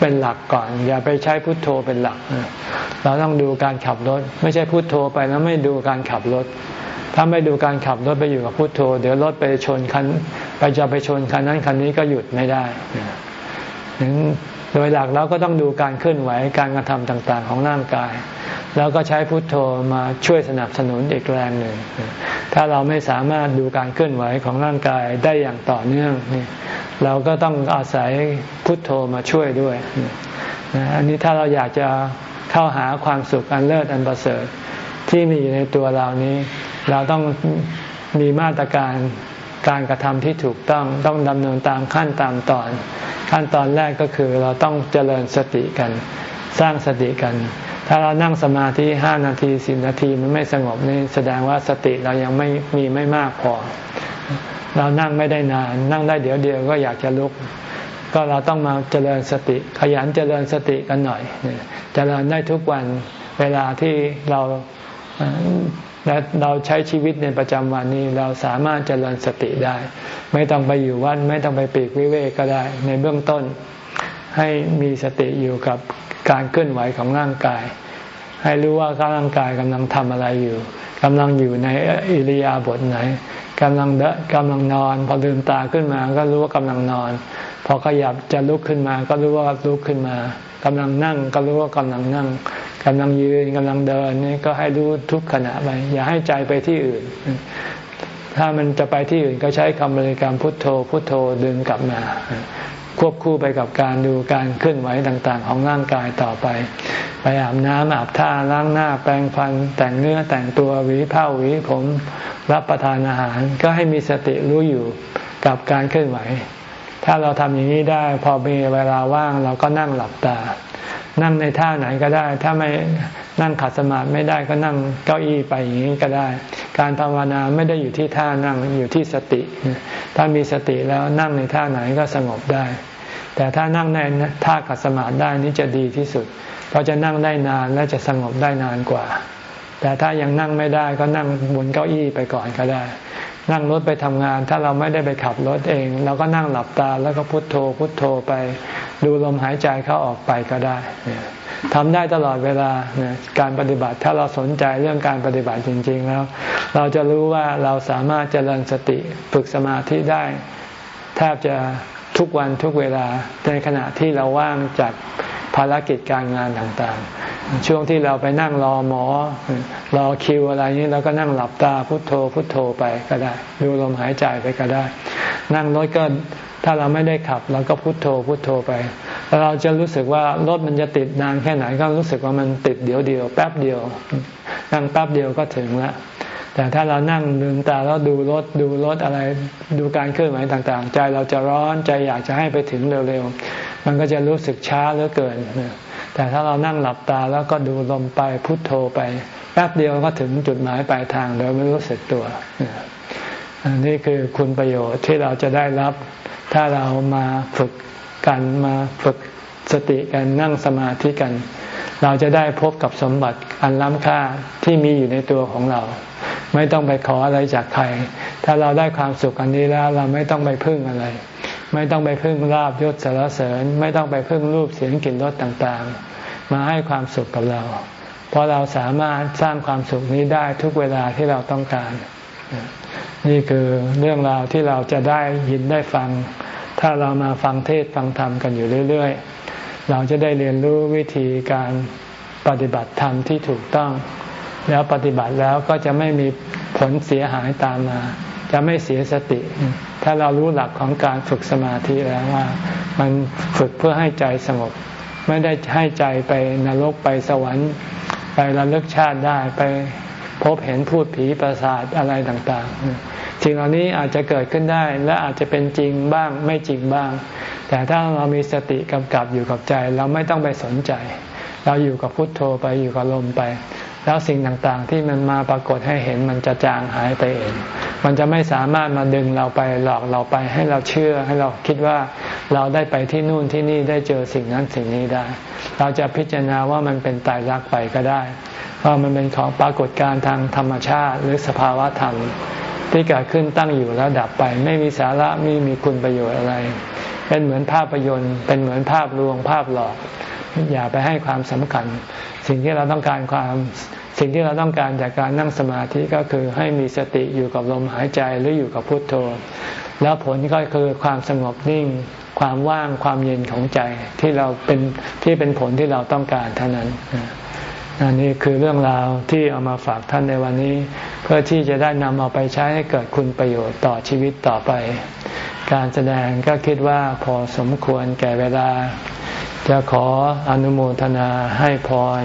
เป็นหลักก่อน อย่าไปใช้พุทโธเป็นหลัก เราต้องดูการขับรถ ไม่ใช่พุทโธไปแล้วไม่ดูการขับรถ ถ้าไม่ดูการขับรถไปอยู่กับพุทโธ เดี๋ยวรถไปชนคันไปจะไปชนคันนั้นคันนี้ก็หยุดไม่ได้โดยหลักเราก็ต้องดูการเคลื่อนไหวการกระทำต่างๆ ของร่างกาย แล้วก็ใช้พุทโธมาช่วยสนับสนุนอีกแรงหนึ่ง ถ้าเราไม่สามารถดูการเคลื่อนไหวของร่างกายได้อย่างต่อเนื่องนี่เราก็ต้องอาศัยพุทโธมาช่วยด้วยอันนี้ถ้าเราอยากจะเข้าหาความสุขอันเลิศอันประเสริฐที่มีอยู่ในตัวเรานี้ เราต้องมีมาตรการการกระทำที่ถูกต้องต้องดำเนินตามขั้นตามตอน ขั้นตอนแรกก็คือเราต้องเจริญสติกัน สร้างสติกัน ถ้าเรานั่งสมาธิห้านาทีสิบนาทีมันไม่สงบนี่แสดงว่าสติเรายังไม่มีไม่มากพอ เรานั่งไม่ได้นาน นั่งได้เดี๋ยวเดียวก็อยากจะลุก ก็เราต้องมาเจริญสติ ขยันเจริญสติกันหน่อย เจริญได้ทุกวันเวลาที่เรา และเราใช้ชีวิตในประจำวันนี้เราสามารถเจริญสติได้ ไม่ต้องไปอยู่วัดไม่ต้องไปปีกวิเวกก็ได้ ในเบื้องต้น ให้มีสติอยู่กับการเคลื่อนไหวของร่างกาย ให้รู้ว่าร่างกายกำลังทำอะไรอยู่กำลังอยู่ในอิริยาบถไหนกำลังเดกำลังนอน พอลืมตาขึ้นมา ก็รู้ว่ากำลังนอน พอขยับจะลุกขึ้นมา ก็รู้ว่าลุกขึ้นมา กำลังนั่งก็รู้ว่ากำลังนั่งกำลังยืนกำลังเดินนี่ก็ให้รู้ทุกขณะไปอย่าให้ใจไปที่อื่น ถ้ามันจะไปที่อื่นก็ใช้คำบริกรรมพุทโธ พุทโธดึงกลับมา ควบคู่ไปกับการดูการเคลื่อนไหวต่างๆ ของร่างกายต่อไป ไปอาบน้ำอาบท่าล้างหน้าแปรงฟัน แต่งเนื้อแต่งตัวหวีผ้าหวีผมรับประทานอาหาร ก็ให้มีสติรู้อยู่กับการเคลื่อนไหว ถ้าเราทำอย่างนี้ได้ พอมีเวลาว่างเราก็นั่งหลับตา นั่งในท่าไหนก็ได้ ถ้าไม่นั่งขัดสมาธิไม่ได้ก็นั่งเก้าอี้ไปอย่างนี้ก็ได้ การภาวนาไม่ได้อยู่ที่ท่านั่งอยู่ที่สติ ถ้ามีสติแล้วนั่งในท่าไหนก็สงบได้ แต่ถ้านั่งในท่าขัดสมาธิได้นี้จะดีที่สุด เพราะจะนั่งได้นานและจะสงบได้นานกว่า แต่ถ้ายังนั่งไม่ได้ก็นั่งบนเก้าอี้ไปก่อนก็ได้ นั่งรถไปทำงาน ถ้าเราไม่ได้ไปขับรถเอง เราก็นั่งหลับตาแล้วก็พุโทโธ พุโทโธไป ดูลมหายใจเข้าออกไปก็ได้ทำได้ตลอดเวลาการปฏิบัติถ้าเราสนใจเรื่องการปฏิบัติจริง ๆ แล้ว เราจะรู้ว่าเราสามารถเจริญสติฝึกสมาธิได้ แทบจะทุกวันทุกเวลาในขณะที่เราว่างจากภารกิจการงานต่างๆ ช่วงที่เราไปนั่งรอหมอ รอคิวอะไรนี้เราก็นั่งหลับตาพุโทโธพุโทโธไปก็ได้ ดูลมหายใจไปก็ได้ นั่งรถก็ถ้าเราไม่ได้ขับเราก็พุโทโธพุโทโธไปแล้วเราจะรู้สึกว่ารถมันจะติดนานแค่ไหนก็รู้สึกว่ามันติดเดียวเดียวแป๊บเดียว นั่งแป๊บเดียวก็ถึงล้วแต่ถ้าเรานั่งลืมตาแล้วดูรถดูรถอะไรดูการเคลื่อนไหวต่าง ๆ ใจเราจะร้อนใจอยากจะให้ไปถึงเร็วๆมันก็จะรู้สึกช้าเหลือเกิน แต่ถ้าเรานั่งหลับตาแล้วก็ดูลมไปพุทโธไป แป๊บเดียวก็ถึงจุดหมายปลายทางโดยไม่รู้สึกตัวนี่คือคุณประโยชน์ที่เราจะได้รับ ถ้าเรามาฝึกกันมาฝึกสติกันนั่งสมาธิกัน เราจะได้พบกับสมบัติอันล้ำค่าที่มีอยู่ในตัวของเรา ไม่ต้องไปขออะไรจากใคร ถ้าเราได้ความสุขอันนี้แล้วเราไม่ต้องไปพึ่งอะไร ไม่ต้องไปพึ่งลาบยศสารเสริญ ไม่ต้องไปพึ่งรูปเสียงกลิ่นรสต่างๆ มาให้ความสุขกับเรา เพราะเราสามารถสร้างความสุขนี้ได้ทุกเวลาที่เราต้องการ นี่คือเรื่องราวที่เราจะได้ยินได้ฟัง ถ้าเรามาฟังเทศฟังธรรมกันอยู่เรื่อย ๆ เราจะได้เรียนรู้วิธีการปฏิบัติธรรมที่ถูกต้อง แล้วปฏิบัติแล้วก็จะไม่มีผลเสียหายตามมา จะไม่เสียสติ ถ้าเรารู้หลักของการฝึกสมาธิแล้วว่า มันฝึกเพื่อให้ใจสงบ ไม่ได้ให้ใจไปนรกไปสวรรค์ ไประลึกชาติได้ไปพบเห็นพูดผีประสาทอะไรต่างๆสิ่งเหล่านี้อาจจะเกิดขึ้นได้และอาจจะเป็นจริงบ้างไม่จริงบ้าง แต่ถ้าเรามีสติกำกับอยู่กับใจ เราไม่ต้องไปสนใจ เราอยู่กับพุทโธไปอยู่กับลมไป แล้วสิ่งต่างๆที่มันมาปรากฏให้เห็นมันจะจางหายไปเอง มันจะไม่สามารถมาดึงเราไปหลอกเราไปให้เราเชื่อให้เราคิดว่าเราได้ไปที่นู่นที่นี่ได้เจอสิ่งนั้นสิ่งนี้ได้ เราจะพิจารณาว่ามันเป็นตายรักไปก็ได้เพรามันเป็นของปรากฏการทางธรรมชาติหรือสภาวะธรรมที่เกิดขึ้นตั้งอยู่แล้วดับไป ไม่มีสาระไม่มีคุณประโยชน์อะไร เป็นเหมือนภาพยนตร์ เป็นเหมือนภาพลวงภาพหลอก อย่าไปให้ความสำคัญ สิ่งที่เราต้องการความ สิ่งที่เราต้องการจากการนั่งสมาธิก็คือให้มีสติอยู่กับลมหายใจหรืออยู่กับพุทโธ แล้วผลก็คือความสงบนิ่ง ความว่างความเย็นของใจที่เราเป็นที่เป็นผลที่เราต้องการเท่านั้นอันนี้คือเรื่องราวที่เอามาฝากท่านในวันนี้ เพื่อที่จะได้นำเอาไปใช้ให้เกิดคุณประโยชน์ต่อชีวิตต่อไป การแสดงก็คิดว่าพอสมควรแก่เวลา จะขออนุโมทนาให้พร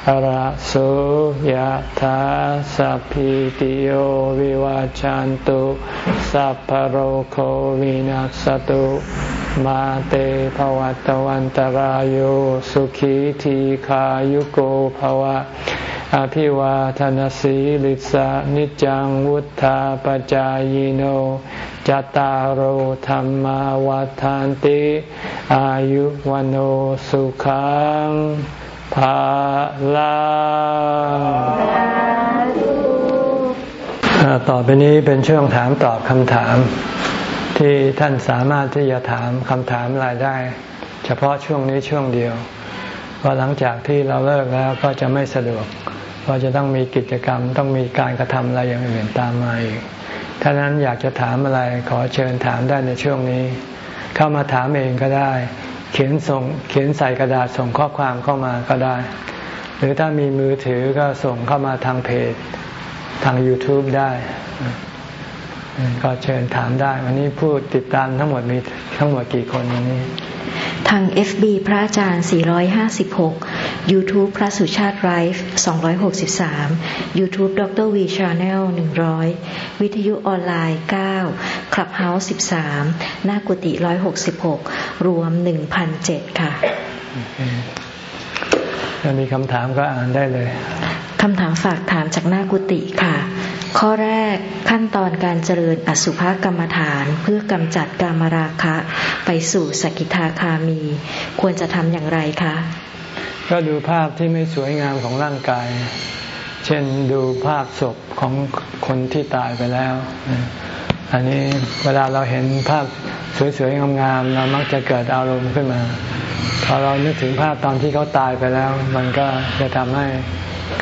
อระโสยธาสัพพิติโยวิวาจันตุสัพพโรโควินัสตุมาเตภวัตวันตารโยสุขีทีขายุโกภวะ อภิวาทนสีลิสานิจังวุธาปจายโนจตารโหธรรมวาทานติ อายุวันโอสุขัง ภาลาต่อไปนี้เป็นช่วงถามตอบคำถาม ที่ท่านสามารถที่จะถามคำถามรายได้ เฉพาะช่วงนี้ช่วงเดียวพอหลังจากที่เราเลิกแล้วก็จะไม่สะดวก เพราะจะต้องมีกิจกรรมต้องมีการกระทำอะไรอย่างอื่นตามมาอีกถ้านั้นอยากจะถามอะไรขอเชิญถามได้ในช่วงนี้ เข้ามาถามเองก็ได้ เขียนส่งเขียนใส่กระดาษส่งข้อความเข้ามาก็ได้ หรือถ้ามีมือถือก็ส่งเข้ามาทางเพจทาง YouTube ได้ ก็เชิญถามได้ วันนี้ผู้ติดตามทั้งหมดมีทั้งหมดกี่คนวันนี้ ทาง FB พระอาจารย์ 456 YouTube พระสุชาติไลฟ์263 YouTube ดร V Channel 100 วิทยุออนไลน์ 9 Clubhouse 13 หน้ากุฏิ 166 รวม 1,007 ค่ะถ้ามีคำถามก็อ่านได้เลย คำถามฝากถามจากหน้ากุฏิค่ะ ข้อแรกขั้นตอนการเจริญอสุภกรรมฐานเพื่อกำจัดกามราคะ ไปสู่สกิทาคามี ควรจะทำอย่างไรคะ ก็ดูภาพที่ไม่สวยงามของร่างกาย เช่นดูภาพศพของคนที่ตายไปแล้ว อันนี้เวลาเราเห็นภาพสวยๆงามๆเรามักจะเกิดอารมณ์ขึ้นมา พอเรานึกถึงภาพตอนที่เขาตายไปแล้ว มันก็จะทำให้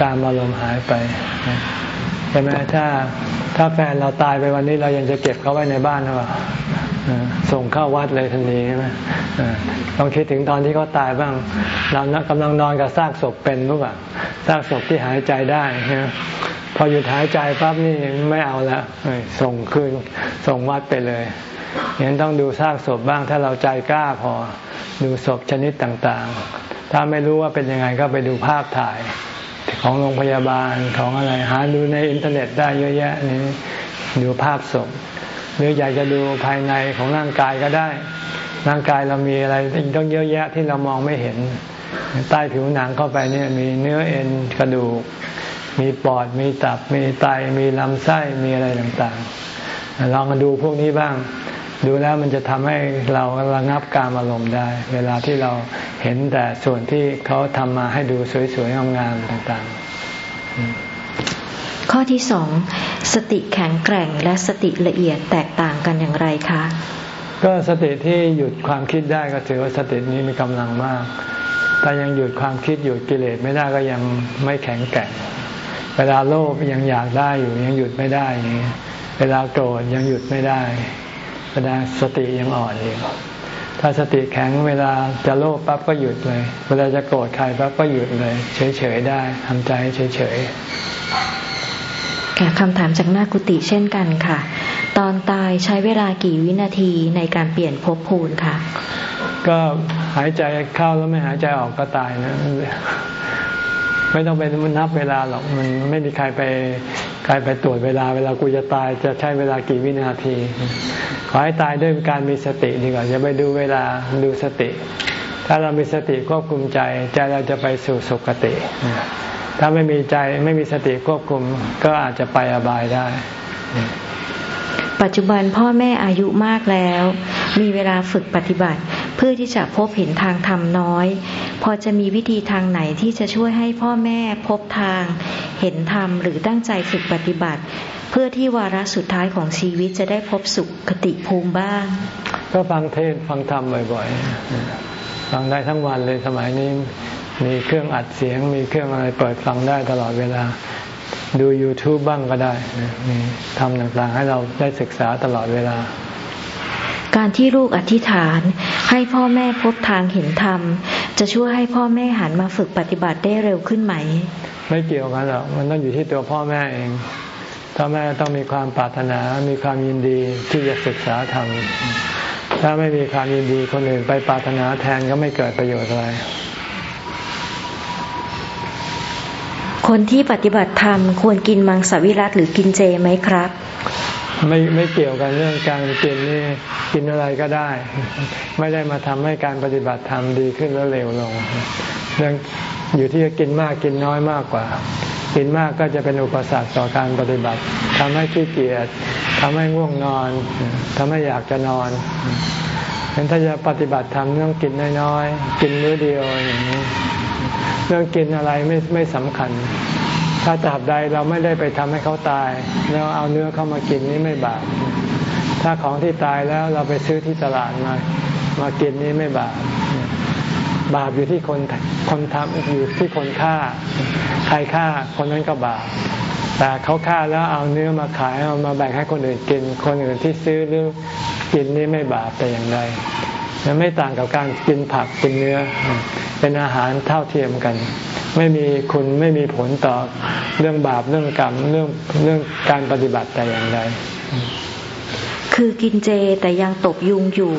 การอารมณ์หายไป ใช่ไหมถ้าถ้าแฟนเราตายไปวันนี้เรายังจะเก็บเขาไว้ในบ้านหรือเปล่าส่งเข้าวัดเลยทันทีใช่ไหมต้องคิดถึงตอนที่เขาตายบ้าง เรากำลังนอนกับซากศพเป็นรู้ป่ะซากศพที่หายใจได้นะพอหยุดหายใจปั๊บนี่ไม่เอาแล้วส่งคืนส่งวัดไปเลยงั้นต้องดูซากศพบ้างถ้าเราใจกล้าพอดูศพชนิดต่างๆ ถ้าไม่รู้ว่าเป็นยังไงก็ไปดูภาพถ่าย ของโรงพยาบาลของอะไรหาดูในอินเทอร์เน็ตได้เยอะแยะนี่ดูภาพศพหรืออยากจะดูภายในของร่างกายก็ได้ ร่างกายเรามีอะไรต้องเยอะแยะที่เรามองไม่เห็น ใต้ผิวหนังเข้าไปเนี่ยมีเนื้อเอ็นกระดูก มีปอดมีตับมีไตมีลำไส้มีอะไรต่างๆลองมาดูพวกนี้บ้าง ดูแล้วมันจะทำให้เราระงับการอารมณ์ได้ เวลาที่เราเห็นแต่ส่วนที่เขาทำมาให้ดูสวยๆงามๆต่างๆ ข้อที่สองสติแข็งแกร่งและสติละเอียดแตกต่างกันอย่างไรคะ ก็สติที่หยุดความคิดได้ก็ถือว่าสตินี้มีกำลังมากถ้ายังหยุดความคิดหยุดกิเลสไม่ได้ก็ยังไม่แข็งแกร่ง เวลาโลภยังอยากได้อยู่ยังหยุดไม่ได้อย่างนี้เวลาโกรธยังหยุดไม่ได้ แสดงสติยังอ่อนอยู่ถ้าสติแข็งเวลาจะโลภปั๊บก็หยุดเลย เวลาจะโกรธใครปั๊บก็หยุดเลย เฉยๆได้ทำใจเฉยๆแก่คำถามจากหน้ากุฏิเช่นกันค่ะ ตอนตายใช้เวลากี่วินาทีในการเปลี่ยนภพภูมิค่ะ ก็หายใจเข้าแล้วไม่หายใจออกก็ตายนะ ไม่ต้องไปนับเวลาหรอกมันไม่มีใครไปใครไปตรวจเวลาเวลากูจะตายจะใช้เวลากี่วินาที ขอให้ตายด้วยการมีสติดีกว่าอย่าไปดูเวลาดูสติ ถ้าเรามีสติควบคุมใจใจเราจะไปสู่สุคติ ถ้าไม่มีใจไม่มีสติควบคุมก็อาจจะไปอบายได้ปัจจุบันพ่อแม่อายุมากแล้ว มีเวลาฝึกปฏิบัติ เพื่อที่จะพบเห็นทางธรรมน้อย พอจะมีวิธีทางไหนที่จะช่วยให้พ่อแม่พบทาง เห็นธรรมหรือตั้งใจฝึกปฏิบัติ เพื่อที่วาระสุดท้ายของชีวิตจะได้พบสุขคติภูมิบ้าง ก็ฟังเทศฟังธรรมบ่อยๆ ฟังได้ทั้งวันเลยสมัยนี้มีเครื่องอัดเสียงมีเครื่องอะไรเปิดฟังได้ตลอดเวลาดู YouTube บ้างก็ได้มีทำต่างๆให้เราได้ศึกษาตลอดเวลา การที่ลูกอธิษฐานให้พ่อแม่พบทางเห็นธรรม จะช่วยให้พ่อแม่หันมาฝึกปฏิบัติได้เร็วขึ้นไหม ไม่เกี่ยวกันหรอกมันต้องอยู่ที่ตัวพ่อแม่เองพ่อแม่ต้องมีความปรารถนา มีความยินดีที่จะศึกษาธรรมถ้าไม่มีความยินดีคนอื่นไปปรารถนาแทนก็ไม่เกิดประโยชน์อะไรคนที่ปฏิบัติธรรมควรกินมังสวิรัตหรือกินเจไหมครับ ไม่ไม่เกี่ยวกันเรื่องการกินนี่กินอะไรก็ได้ ไม่ได้มาทำให้การปฏิบัติธรรมดีขึ้นแล้วเร็วลงเรื่องอยู่ที่จะกินมากกินน้อยมากกว่า กินมากก็จะเป็นอุปสรรคต่อการปฏิบัติทำให้ขี้เกียจทำให้ง่วงนอนทำให้อยากจะนอนฉะนั้นถ้าจะปฏิบัติธรรมต้องกินน้อยๆ กินมื้อเดียวอย่างนี้เรื่องกินอะไรไม่ไม่สำคัญ ถ้าตราบใดเราไม่ได้ไปทำให้เขาตาย แล้วเอาเนื้อเข้ามากินนี่ไม่บาปถ้าของที่ตายแล้วเราไปซื้อที่ตลาดมา มากินนี่ไม่บาปบาปอยู่ที่คนคนทำอยู่ที่คนฆ่า ใครฆ่าคนนั้นก็บาปแต่เขาฆ่าแล้วเอาเนื้อมาขายเอามาแบ่งให้คนอื่นกิน คนอื่นที่ซื้อหรือกินนี่ไม่บาปแต่อย่างใดไม่ต่างกับการกินผักกินเนื้อ เป็นอาหารเท่าเทียมกัน ไม่มีคุณไม่มีผลต่อเรื่องบาปเรื่องกรรมเรื่องเรื่องการปฏิบัติแต่อย่างใดคือกินเจแต่ยังตบยุงอยู่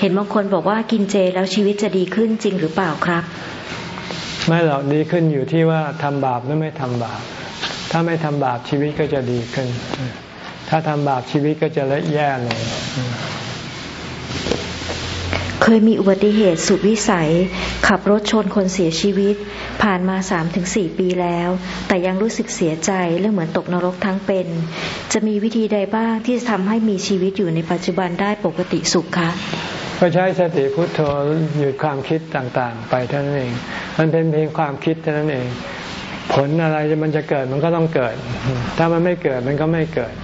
เห็นบางคนบอกว่ากินเจแล้วชีวิตจะดีขึ้นจริงหรือเปล่าครับ ไม่หรอกดีขึ้นอยู่ที่ว่าทำบาปหรือไม่ทำบาป ถ้าไม่ทำบาปชีวิตก็จะดีขึ้น ถ้าทำบาปชีวิตก็จะละแย่ลง เคยมีอุบัติเหตุสุดวิสัย ขับรถชนคนเสียชีวิต ผ่านมาสามถึงสี่ปีแล้ว แต่ยังรู้สึกเสียใจและเหมือนตกนรกทั้งเป็น จะมีวิธีใดบ้างที่จะทำให้มีชีวิตอยู่ในปัจจุบันได้ปกติสุขคะก็ใช้สติพุทโธหยุดความคิดต่างๆ ไปเท่านั้นเอง มันเป็นเพียงความคิดเท่านั้นเอง ผลอะไรมันจะเกิดมันก็ต้องเกิด ถ้ามันไม่เกิดมันก็ไม่เกิด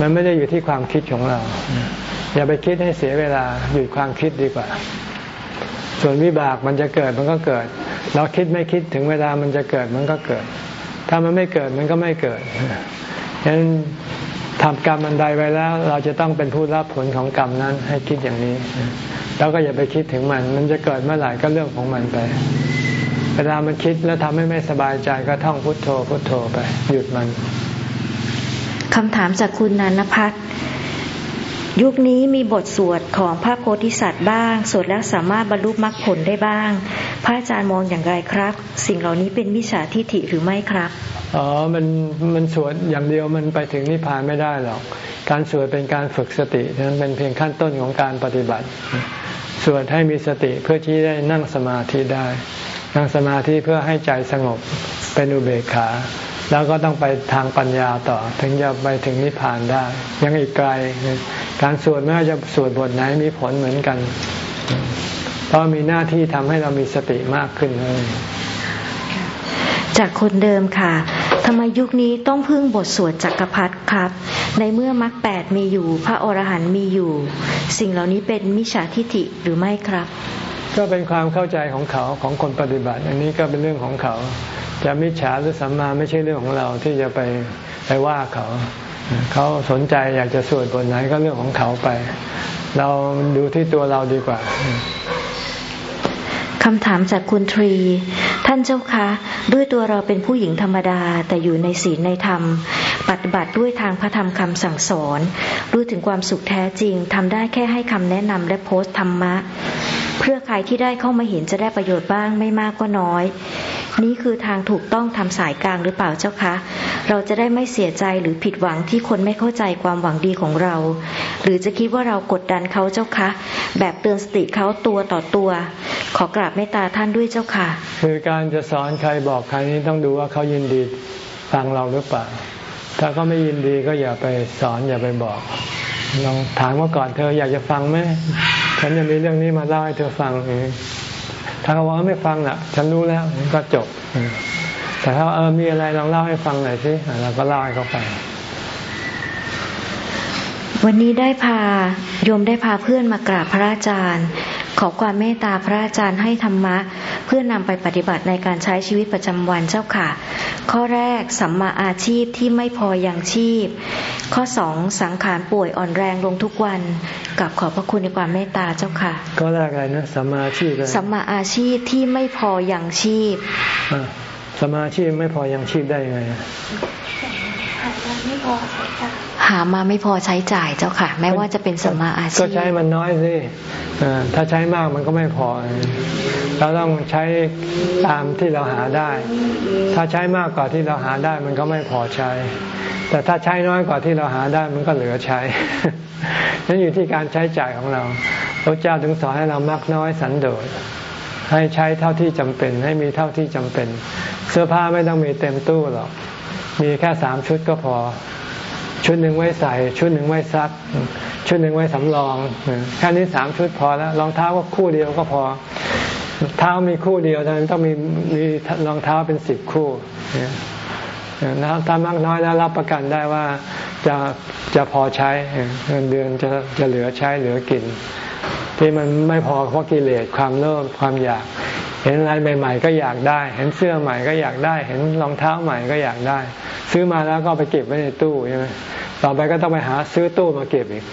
มันไม่ได้อยู่ที่ความคิดของเรา อย่าไปคิดให้เสียเวลาหยุดความคิดดีกว่า ส่วนวิบากมันจะเกิดมันก็เกิด เราคิดไม่คิดถึงเวลามันจะเกิดมันก็เกิด ถ้ามันไม่เกิดมันก็ไม่เกิดฉะนั้นทำกรรมอันใดไว้แล้ว เราจะต้องเป็นผู้รับผลของกรรมนั้นให้คิดอย่างนี้ แล้วก็อย่าไปคิดถึงมัน มันจะเกิดเมื่อไหร่ก็เรื่องของมันไป เวลามันคิดแล้วทำให้ไม่สบายใจก็ท่องพุทโธพุทโธไป หยุดมันคำถามจากคุณนันพัฒน์ ยุคนี้มีบทสวดของพระโพธิสัตว์บ้าง สวดแล้วสามารถบรรลุมรรคผลได้บ้าง พระอาจารย์มองอย่างไรครับ สิ่งเหล่านี้เป็นมิจฉาทิฏฐิหรือไม่ครับ อ๋อ มันมันสวดอย่างเดียวมันไปถึงนิพพานไม่ได้หรอก การสวดเป็นการฝึกสตินั้นเป็นเพียงขั้นต้นของการปฏิบัติ สวดให้มีสติเพื่อที่ได้นั่งสมาธิได้ นั่งสมาธิเพื่อให้ใจสงบเป็นอุเบกขา แล้วก็ต้องไปทางปัญญาต่อ ถึงจะไปถึงนิพพานได้ ยังอีกไกล การสวดไม่ว่าจะสวดบทไหนมีผลเหมือนกัน เพราะมีหน้าที่ทำให้เรามีสติมากขึ้นเลยจากคนเดิมค่ะทำไมยุคนี้ต้องพึ่งบทสวดจักรพรรดิครับ ในเมื่อมรรคแปดมีอยู่ พระอรหันต์มีอยู่ สิ่งเหล่านี้เป็นมิจฉาทิฏฐิหรือไม่ครับ ก็เป็นความเข้าใจของเขาของคนปฏิบัติ อันนี้ก็เป็นเรื่องของเขา จะมิจฉาหรือสัมมาไม่ใช่เรื่องของเราที่จะไปไปว่าเขา เขาสนใจอยากจะสวดบทไหนก็เรื่องของเขาไป เราดูที่ตัวเราดีกว่าคำถามจากคุณทรี ท่านเจ้าคะ ด้วยตัวเราเป็นผู้หญิงธรรมดา แต่อยู่ในศีลในธรรม ปฏิบัติด้วยทางพระธรรมคำสั่งสอน รู้ถึงความสุขแท้จริงทำได้แค่ให้คำแนะนำและโพสต์ธรรมะ เพื่อใครที่ได้เข้ามาเห็นจะได้ประโยชน์บ้างไม่มากก็น้อย นี้คือทางถูกต้องทำสายกลางหรือเปล่าเจ้าคะ เราจะได้ไม่เสียใจหรือผิดหวังที่คนไม่เข้าใจความหวังดีของเรา หรือจะคิดว่าเรากดดันเขาเจ้าคะ แบบเตือนสติเขาตัวต่อตัว ขอกราบเมตตาท่านด้วยเจ้าค่ะ คือการจะสอนใครบอกใครนี้ต้องดูว่าเขายินดีฟังเราหรือเปล่าถ้าเขาไม่ยินดีก็อย่าไปสอนอย่าไปบอก ลองถามว่าก่อนเธออยากจะฟังไหมฉันจะมีเรื่องนี้มาเล่าให้เธอฟังถ้าเขาว่าไม่ฟังอะ ฉันรู้แล้วก็จบ แต่ถ้าเออมีอะไรลองเล่าให้ฟังหน่อยสิเราก็เล่าให้เขาฟังวันนี้ได้พาโยมได้พาเพื่อนมากราบพระอาจารย์ ขอความเมตตาพระอาจารย์ให้ธรรมะ เพื่อนำไปปฏิบัติในการใช้ชีวิตประจำวันเจ้าค่ะ ข้อแรกสัมมาอาชีพที่ไม่พออย่างชีพ ข้อสองสังขารป่วยอ่อนแรงลงทุกวันกับขอบพระคุณในความเมตตาเจ้าค่ะ ก็แรกอะไรนะสัมมาอาชีพสัมมาอาชีพที่ไม่พออย่างชีพสัมมาอาชีพไม่พออย่างชีพได้ยังไงไม่พอ หามาไม่พอใช้จ่ายเจ้าค่ะ แม้ว่าจะเป็นสมาอาชีพก็ใช้มันน้อยสิถ้าใช้มากมันก็ไม่พอ เราต้องใช้ตามที่เราหาได้ ถ้าใช้มากกว่าที่เราหาได้มันก็ไม่พอใช้ แต่ถ้าใช้น้อยกว่าที่เราหาได้มันก็เหลือใช้นั่นอยู่ที่การใช้จ่ายของเราพระเจ้าถึงสอนให้เรามักน้อยสันโดษให้ใช้เท่าที่จำเป็น ให้มีเท่าที่จำเป็น เสื้อผ้าไม่ต้องมีเต็มตู้หรอกมีแค่สามชุดก็พอ ชุดหนึ่งไว้ใส่ ชุดหนึ่งไว้ซัก ชุดหนึ่งไว้สำรองแค่นี้สามชุดพอแล้วรองเท้าก็คู่เดียวก็พอ เท้ามีคู่เดียวแต่ต้องมีมีรองเท้าเป็นสิบคู่นะถ้ามากน้อยแล้วรับประกันได้ว่าจะจะพอใช้เงินเดือนจะจะเหลือใช้เหลือกิน ที่มันไม่พอเพราะกิเลสความโลภความอยาก เห็นอะไรใหม่ๆก็อยากได้ เห็นเสื้อใหม่ก็อยากได้ เห็นรองเท้าใหม่ก็อยากได้ ซื้อมาแล้วก็ไปเก็บไว้ในตู้ใช่ไหมต่อไปก็ต้องไปหาซื้อตู้มาเก็บอีก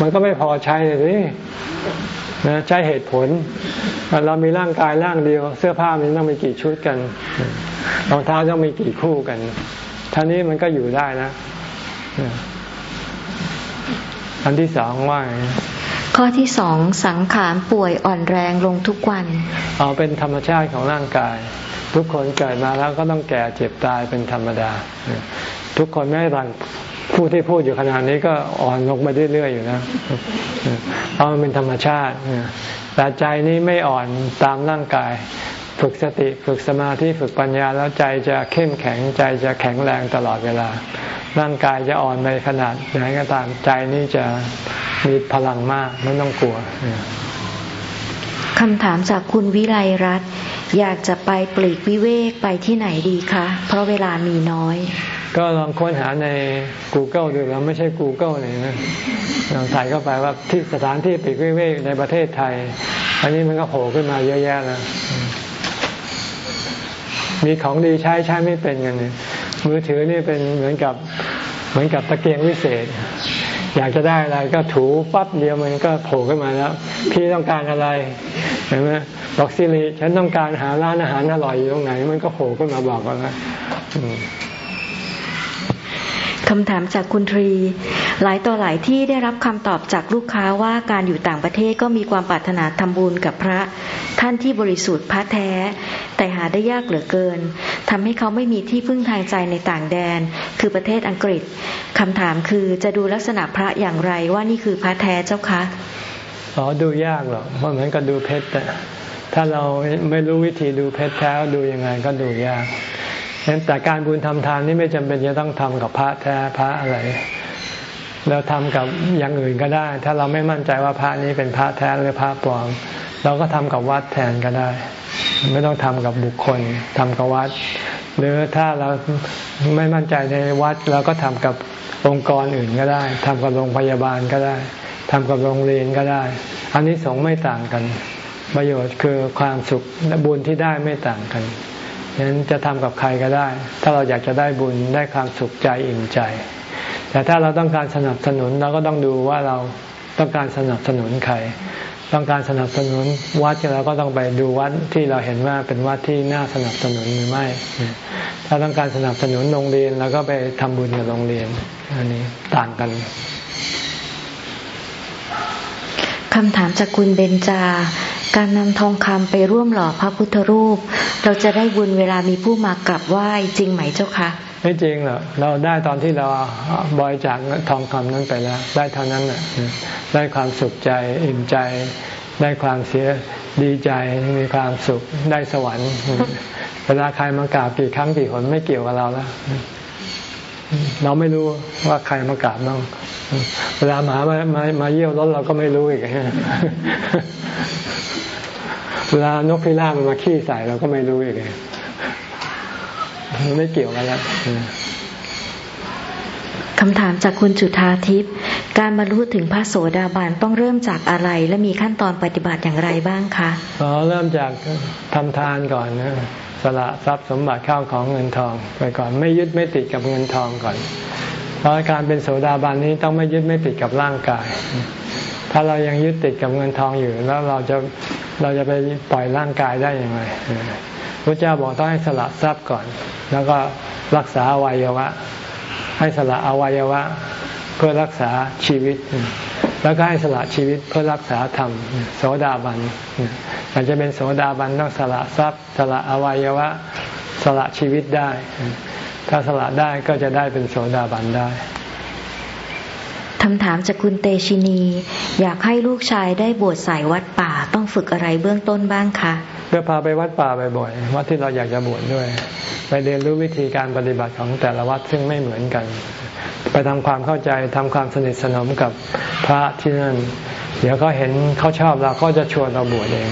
มันก็ไม่พอใช้เลยนะใช้เหตุผล เรามีร่างกายร่างเดียว เสื้อผ้ามันต้องมีกี่ชุดกันรองเท้าต้องมีกี่คู่กันท่านี้มันก็อยู่ได้นะอันที่สองว่า ข้อที่สองสังขารป่วยอ่อนแรงลงทุกวัน เอาเป็นธรรมชาติของร่างกาย ทุกคนเกิดมาแล้วก็ต้องแก่เจ็บตายเป็นธรรมดา ทุกคนไม่ต่างผู้ที่พูดอยู่ขนาดนี้ก็อ่อนลงไปเรื่อยๆอยู่นะเพราะมันเป็นธรรมชาติแต่ใจนี้ไม่อ่อนตามร่างกาย ฝึกสติฝึกสมาธิฝึกปัญญาแล้วใจจะเข้มแข็งใจจะแข็งแรงตลอดเวลา ร่างกายจะอ่อนไปขนาดไหนก็ตามใจนี่จะมีพลังมากไม่ต้องกลัวคำถามจากคุณวิไลรัตอยากจะไปปลีกวิเวกไปที่ไหนดีคะ เพราะเวลามีน้อย ก็ลองค้นหาใน Google ดูแล้วไม่ใช่ Google เลยนะลองใส่เข้าไปว่าที่สถานที่ปลีกวิเวกในประเทศไทย อันนี้มันก็โผล่ขึ้นมาเยอะแยะแล้ว มีของดีใช้ใช้ไม่เป็นกันเนี่ยมือถือนี่เป็นเหมือนกับเหมือนกับตะเกียงวิเศษ อยากจะได้อะไรก็ถูปั๊บเดียวมันก็โผล่ขึ้นมาแล้ว พี่ต้องการอะไรเห็นไหมบอกสิริฉันต้องการหาร้านอาหารอร่อยอยู่ตรงไหน มันก็โผล่ขึ้นมาบอกกันแล้วคำถามจากคุณทรี หลายต่อหลายที่ได้รับคำตอบจากลูกค้าว่าการอยู่ต่างประเทศก็มีความปรารถนาทำบุญกับพระ ท่านที่บริสุทธิ์พระแท้ แต่หาได้ยากเหลือเกินทำให้เขาไม่มีที่พึ่งทางใจในต่างแดน คือประเทศอังกฤษคำถามคือจะดูลักษณะพระอย่างไรว่านี่คือพระแท้เจ้าคะอ๋อดูยากหรอกเพราะเหมือนกับดูเพชรแต่ถ้าเราไม่รู้วิธีดูเพชรแท้ดูยังไงก็ดูยากแต่การบุญทำทานนี่ไม่จำเป็นจะต้องทำกับพระแท้พระอะไร เราทำกับอย่างอื่นก็ได้ ถ้าเราไม่มั่นใจว่าพระนี้เป็นพระแท้หรือพระปลอม เราก็ทำกับวัดแทนก็ได้ ไม่ต้องทำกับบุคคลทำกับวัด หรือถ้าเราไม่มั่นใจในวัดเราก็ทำกับองค์กรอื่นก็ได้ทำกับโรงพยาบาลก็ได้ทำกับโรงเรียนก็ได้ อันนี้สงไม่ต่างกัน ประโยชน์คือความสุขและบุญที่ได้ไม่ต่างกันฉะนั้นจะทำกับใครก็ได้ ถ้าเราอยากจะได้บุญได้ความสุขใจอิ่มใจ แต่ถ้าเราต้องการสนับสนุนเราก็ต้องดูว่าเราต้องการสนับสนุนใคร ต้องการสนับสนุนวัดเราก็ต้องไปดูวัดที่เราเห็นว่าเป็นวัดที่น่าสนับสนุนหรือไม่ ถ้าต้องการสนับสนุนโรงเรียนเราก็ไปทำบุญกับโรงเรียน อันนี้ต่างกันคำถามจากคุณเบนจา การนำทองคำไปร่วมหล่อพระพุทธรูป เราจะได้บุญเวลามีผู้มากราบไหว้จริงไหมเจ้าคะ ไม่จริงหรอกเราได้ตอนที่เราบริจาคทองคำนั้นไปแล้ว ได้เท่านั้นแหละได้ความสุขใจอิ่มใจ ได้ความเสียดีใจมีความสุขได้สวรรค์เวลาใครมากราบกี่ครั้งกี่หนไม่เกี่ยวกับเราแล้วเราไม่รู้ว่าใครมากราบเราเวลาหมามามามาเยี่ยวรถเราก็ไม่รู้อีกเวลานกพิราบมันมาขี้ใส่เราก็ไม่รู้อีก ไม่เกี่ยวกันแล้วคำถามจากคุณจุธาทิพย์ การบรรลุถึงพระโสดาบันต้องเริ่มจากอะไร และมีขั้นตอนปฏิบัติอย่างไรบ้างคะอ๋อเริ่มจากทำทานก่อนนะสละทรัพย์สมบัติข้าวของเงินทองไปก่อนไม่ยึดไม่ติดกับเงินทองก่อน เพราะการเป็นโสดาบันนี้ต้องไม่ยึดไม่ติดกับร่างกาย ถ้าเรายังยึดติดกับเงินทองอยู่ แล้วเราจะเราจะไปปล่อยร่างกายได้อย่างไร พระเจ้าบอกต้องให้สละทรัพย์ก่อน แล้วก็รักษาวัยวะ ให้สละอวัยวะ เพื่อรักษาชีวิต แล้วก็ให้สละชีวิตเพื่อรักษาธรรมโสดาบันอยากจะเป็นโสดาบันต้องสละทรัพย์ สละอวัยวะ สละชีวิตได้ ถ้าสละได้ก็จะได้เป็นโสดาบันได้ คำถามจากคุณเตชินี อยากให้ลูกชายได้บวชสายวัดป่าต้องฝึกอะไรเบื้องต้นบ้างคะเพื่อพาไปวัดป่าบ่อยๆวัดที่เราอยากจะบวชด้วย ไปเรียนรู้วิธีการปฏิบัติของแต่ละวัดซึ่งไม่เหมือนกัน ไปทำความเข้าใจทำความสนิทสนมกับพระที่นั่น เดี๋ยวเขาเห็นเขาชอบเราก็จะชวนเราบวชเอง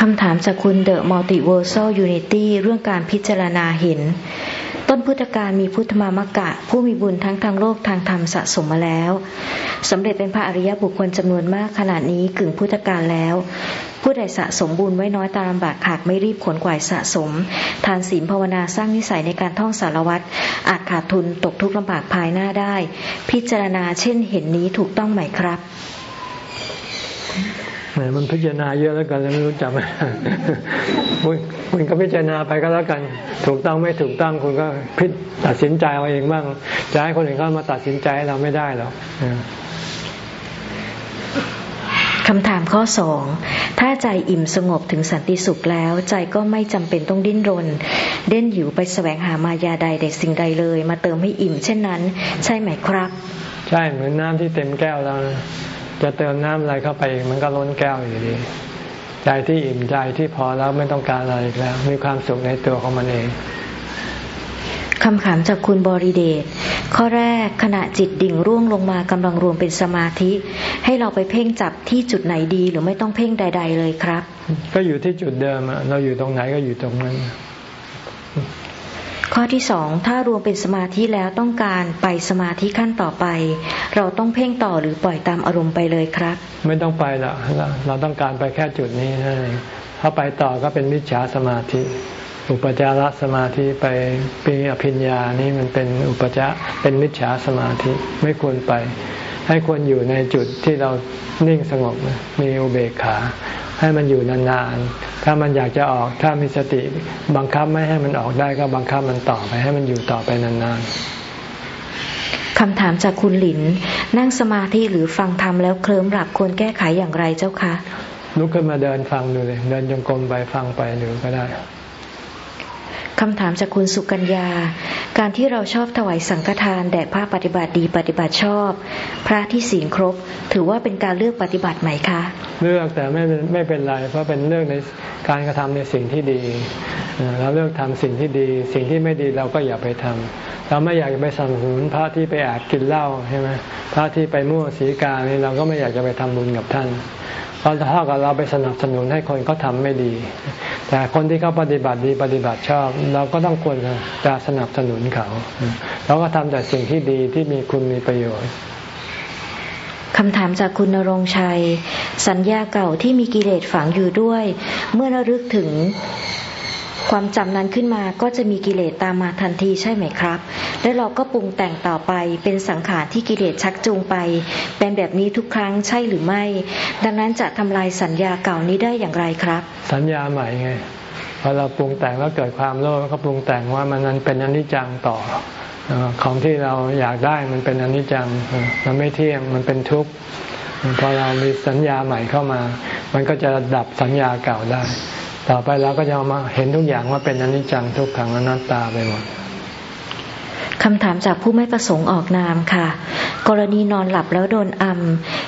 คำถามจากคุณ The Multiversal Unity เรื่องการพิจารณาเห็น ต้นพุทธกาลมีพุทธมามกะ ผู้มีบุญทั้งทางโลกทางธรรมสะสมมาแล้วสำเร็จเป็นพระอริยบุคคลจำนวนมากขนาดนี้กึ่งพุทธการแล้ว ผู้ใดสะสมบุญไว้น้อยตามลำบากหากไม่รีบขวนขวายสะสม ทานศีลภาวนาสร้างนิสัยในการท่องสารวัตรอาจขาดทุนตกทุกข์ลำบากภายหน้าได้ พิจารณาเช่นเห็นนี้ถูกต้องไหมครับ มมันพิจารณาเยอะแล้วกันไม่รู้จำคุณคุณก็พิจารณาไปก็แล้วกัน ถูกต้องไม่ถูกต้องคุณก็พิตัดสินใจเอาเองบ้างจะให้คนอื่นเข้ามาตัดสินใจเราไม่ได้หรอกคำถามข้อสองถ้าใจอิ่มสงบถึงสันติสุขแล้ว ใจก็ไม่จำเป็นต้องดิ้นรน เด่นอยู่ไปแสวงหามายาใดใดสิ่งใดเลย มาเติมให้อิ่มเช่นนั้น ใช่ไหมครับ ใช่เหมือนน้ำที่เต็มแก้วแล้ว จะเติมน้ำอะไรเข้าไปมันก็ล้นแก้วอยู่ดี ใจที่อิ่มใจที่พอแล้วไม่ต้องการอะไรอีกแล้ว มีความสุขในตัวของมันเองคำถามจากคุณบริเดช ข้อแรกขณะจิตดิ่งร่วงลงมากำลังรวมเป็นสมาธิ ให้เราไปเพ่งจับที่จุดไหนดีหรือไม่ต้องเพ่งใด ๆ เลยครับ ก็อยู่ที่จุดเดิมเราอยู่ตรงไหนก็อยู่ตรงนั้น ข้อที่สองถ้ารวมเป็นสมาธิแล้วต้องการไปสมาธิขั้นต่อไป เราต้องเพ่งต่อหรือปล่อยตามอารมณ์ไปเลยครับ ไม่ต้องไปละเราต้องการไปแค่จุดนี้นั่นเองถ้าไปต่อก็เป็นมิจฉาสมาธิ อุปจารสมาธิไปปีอภิญญานี่มันเป็นอุปจาเป็นมิจฉาสมาธิไม่ควรไป ให้ควรอยู่ในจุดที่เรานิ่งสงบมีอุเบกขา ให้มันอยู่นานๆ ถ้ามันอยากจะออกถ้ามีสติบังคับไม่ให้มันออกได้ก็บังคับมันต่อไปให้มันอยู่ต่อไปนานๆคำถามจากคุณหลิน นั่งสมาธิหรือฟังธรรมแล้วเคลิ้มหลับควรแก้ไขอย่างไรเจ้าคะลุกขึ้นมาเดินฟังดูเลย เดินจงกรมไปฟังไปดูก็ได้ คำถามจากคุณสุกัญญา การที่เราชอบถวายสังฆทานแด่พระปฏิบัติดีปฏิบัติชอบ พระที่ศีลครบ ถือว่าเป็นการเลือกปฏิบัติไหมคะ เลือกแต่ไม่ไม่เป็นไร เพราะเป็นเลือกในการกระทำในสิ่งที่ดี เราเลือกทำสิ่งที่ดี สิ่งที่ไม่ดีเราก็อย่าไปทำเราไม่อยากจะไปสนับสนุนพระที่ไปแอบกินเหล้าใช่ไหมพระที่ไปมั่วสีกานี่เราก็ไม่อยากจะไปทำบุญกับท่านเพราะถ้ากับเราไปสนับสนุนให้คนเขาทาไม่ดี แต่คนที่เขาปฏิบัติดีปฏิบัติชอบ เราก็ต้องควรจะสนับสนุนเขา เราก็ทำแต่สิ่งที่ดีที่มีคุณมีประโยชน์คำถามจากคุณนรงชัย สัญญาเก่าที่มีกิเลสฝังอยู่ด้วย เมื่อระลึกถึง ความจำนั้นขึ้นมาก็จะมีกิเลสตามมาทันทีใช่ไหมครับ และเราก็ปรุงแต่งต่อไปเป็นสังขารที่กิเลสชักจูงไป เป็นแบบนี้ทุกครั้งใช่หรือไม่ ดังนั้นจะทำลายสัญญาเก่านี้ได้อย่างไรครับ สัญญาใหม่ไงพอเราปรุงแต่งแล้วเกิดความโลภก็ปรุงแต่งว่ามันนั้นเป็นอนิจจังต่อของที่เราอยากได้มันเป็นอนิจจัง มันไม่เที่ยง มันเป็นทุกข์ พอเรามีสัญญาใหม่เข้ามา มันก็จะดับสัญญาเก่าได้ ต่อไปเราก็จะมาเห็นทุกอย่างว่าเป็นอนิจจังทุกขังอนัตตาไปหมดคำถามจากผู้ไม่ประสงค์ออกนามค่ะ กรณีนอนหลับแล้วโดนอัม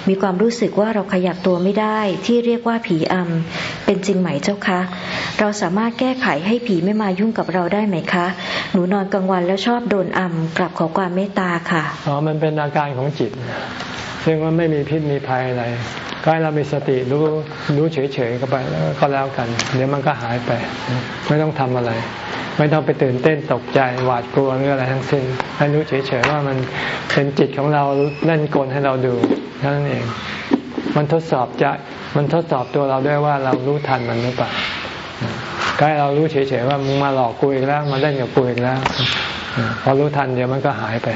มีความรู้สึกว่าเราขยับตัวไม่ได้ที่เรียกว่าผีอัมเป็นจริงไหมเจ้าคะ เราสามารถแก้ไขให้ผีไม่มายุ่งกับเราได้ไหมคะ หนูนอนกลางวันแล้วชอบโดนอัมกลับขอความเมตตาค่ะอ๋อมันเป็นอาการของจิต ซึ่งว่าไม่มีพิษมีภัยอะไร ก็ให้เรามีสติรู้รู้เฉยๆก็ไปแล้วก็แล้วกัน เดี๋ยวมันก็หายไป ไม่ต้องทำอะไร ไม่ต้องไปตื่นเต้นตกใจหวาดกลัวหรืออะไรทั้งสิ้นให้รู้เฉยๆว่ามันเป็นจิตของเราเล่นกลให้เราดูนั่นเอง มันทดสอบจะมันทดสอบตัวเราด้วยว่าเรารู้ทันมันหรือเปล่าก็ให้เรารู้เฉยๆว่ามึงมาหลอกกูอีกแล้ว มาเล่นกับกูอีกแล้ว พอรู้ทันเดี๋ยวมันก็หายไป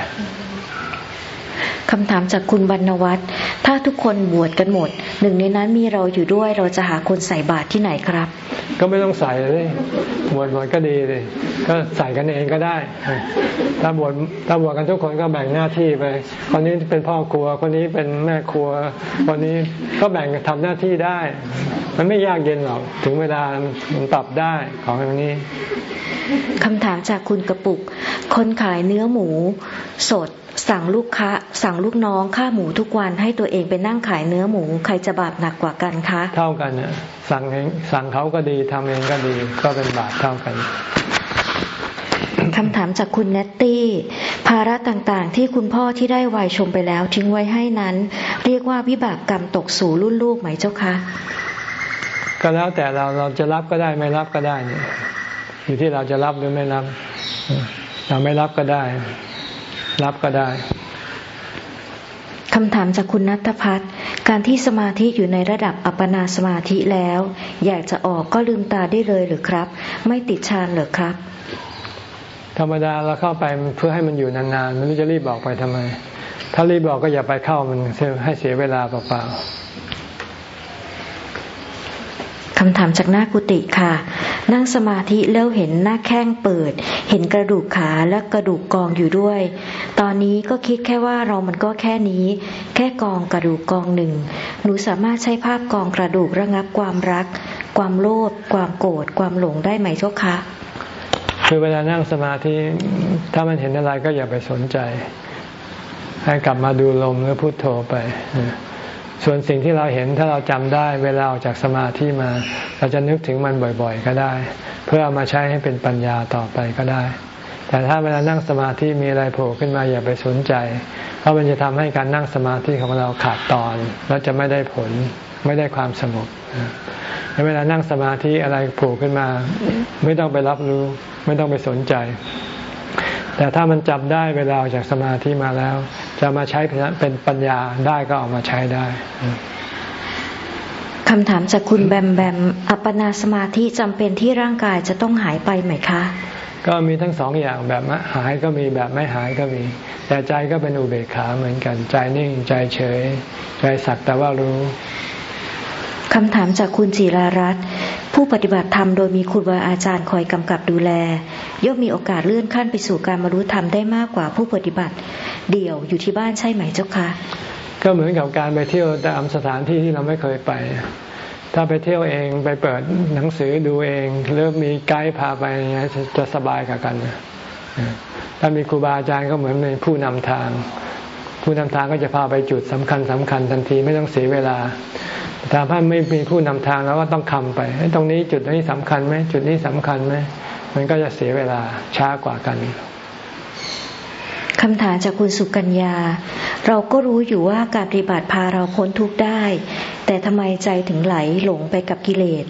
คำถามจากคุณบรรณวัฒน์ถ้าทุกคนบวชกันหมด หนึ่งในนั้นมีเราอยู่ด้วยเราจะหาคนใส่บาตรที่ไหนครับ ก็ไม่ต้องใส่เลยบวชหมดก็ดีเลยก็ใส่กันเองก็ได้ ถ้าบวชถ้าบวชกันทุกคนก็แบ่งหน้าที่ไปคนนี้เป็นพ่อครัวคนนี้เป็นแม่ครัวคนนี้ก็แบ่งทำหน้าที่ได้ มันไม่ยากเย็นหรอกถึงเวลามันปรับได้ของอย่างนี้คำถามจากคุณกระปุก คนขายเนื้อหมู สด สั่งลูกค้าสั่งลูกน้องค่าหมูทุกวันให้ตัวเองไปนั่งขายเนื้อหมูใครจะบาปหนักกว่ากันคะ เท่ากันเนี่ยสั่งเองสั่งเขาก็ดีทำเองก็ดีก็เป็นบาปเท่ากันคำถามจากคุณเนตตี้ ภาระต่างๆ ที่คุณพ่อที่ได้วัยชมไปแล้วทิ้งไว้ให้นั้น เรียกว่าวิบากกรรมตกสู่รุ่นลูกไหมเจ้าคะ ก็แล้วแต่เราเราจะรับก็ได้ไม่รับก็ได้เนี่ยอยู่ที่เราจะรับหรือไม่รับ เราไม่รับก็ได้ รับก็ได้คำถามจากคุณนัทพัฒน์การที่สมาธิอยู่ในระดับอัปปนาสมาธิแล้ว อยากจะออกก็ลืมตาได้เลยหรือครับ ไม่ติดฌานหรือครับ ธรรมดาเราเข้าไปเพื่อให้มันอยู่นานๆไม่รู้จะรีบบอกไปทำไม ถ้ารีบบอกก็อย่าไปเข้ามันให้เสียเวลาเปล่าๆ คำถามจากหน้ากุฏิค่ะ นั่งสมาธิแล้วเห็นหน้าแข้งเปิด เห็นกระดูกขาและกระดูกกองอยู่ด้วย ตอนนี้ก็คิดแค่ว่าเรามันก็แค่นี้ แค่กองกระดูกกองหนึ่ง หนูสามารถใช้ภาพกองกระดูกระงับความรัก ความโลภความโกรธความหลงได้ไหมเจ้าคะคือเวลานั่งสมาธิถ้ามันเห็นอะไรก็อย่าไปสนใจ ให้กลับมาดูลมหรือพุโทโธไป ส่วนสิ่งที่เราเห็นถ้าเราจำได้ เวลาออกจากสมาธิมา เราจะนึกถึงมันบ่อยๆ ก็ได้ เพื่อเอามาใช้ให้เป็นปัญญาต่อไปก็ได้ แต่ถ้าเวลานั่งสมาธิมีอะไรโผล่ขึ้นมาอย่าไปสนใจ เพราะมันจะทำให้การนั่งสมาธิของเราขาดตอน แล้วจะไม่ได้ผลไม่ได้ความสงบเวลานั่งสมาธิอะไรโผล่ขึ้นมา ไม่ต้องไปรับรู้ ไม่ต้องไปสนใจ แต่ถ้ามันจับได้เวลาออกจากสมาธิมาแล้ว จะมาใช้เป็นปัญญาได้ก็ออกมาใช้ได้คำถามจากคุณแบมแบม อัปปนาสมาธิจำเป็นที่ร่างกายจะต้องหายไปไหมคะ ก็มีทั้งสองอย่างแบบหายก็มีแบบไม่หายก็มี แต่ใจก็เป็นอุเบกขาเหมือนกัน ใจนิ่งใจเฉย ใจสักแต่ว่ารู้ คำถามจากคุณจิรารัตน์ผู้ปฏิบัติธรรมโดยมีครูบาอาจารย์คอยกำกับดูแล ย่อมมีโอกาสเลื่อนขั้นไปสู่การบรรลุธรรมได้มากกว่าผู้ปฏิบัติ เดี่ยวอยู่ที่บ้านใช่ไหมเจ้าคะก็เหมือนกับการไปเที่ยวตามสถานที่ที่เราไม่เคยไป ถ้าไปเที่ยวเองไปเปิดหนังสือดูเองหรือมีไกด์พาไปจะสบายกว่ากัน ถ้ามีครูบาอาจารย์ก็เหมือนเป็นผู้นำทาง ผู้นำทางก็จะพาไปจุดสำคัญสำคัญทันทีไม่ต้องเสียเวลา ถ้าท่านไม่มีผู้นำทางเราก็ต้องคำไปตรงนี้จุดนี้สำคัญไหมจุดนี้สำคัญไหมมันก็จะเสียเวลาช้ากว่ากันคำถามจากคุณสุกัญญา เราก็รู้อยู่ว่าการปฏิบัติพาเราพ้นทุกข์ได้ แต่ทำไมใจถึงไหลหลงไปกับกิเลส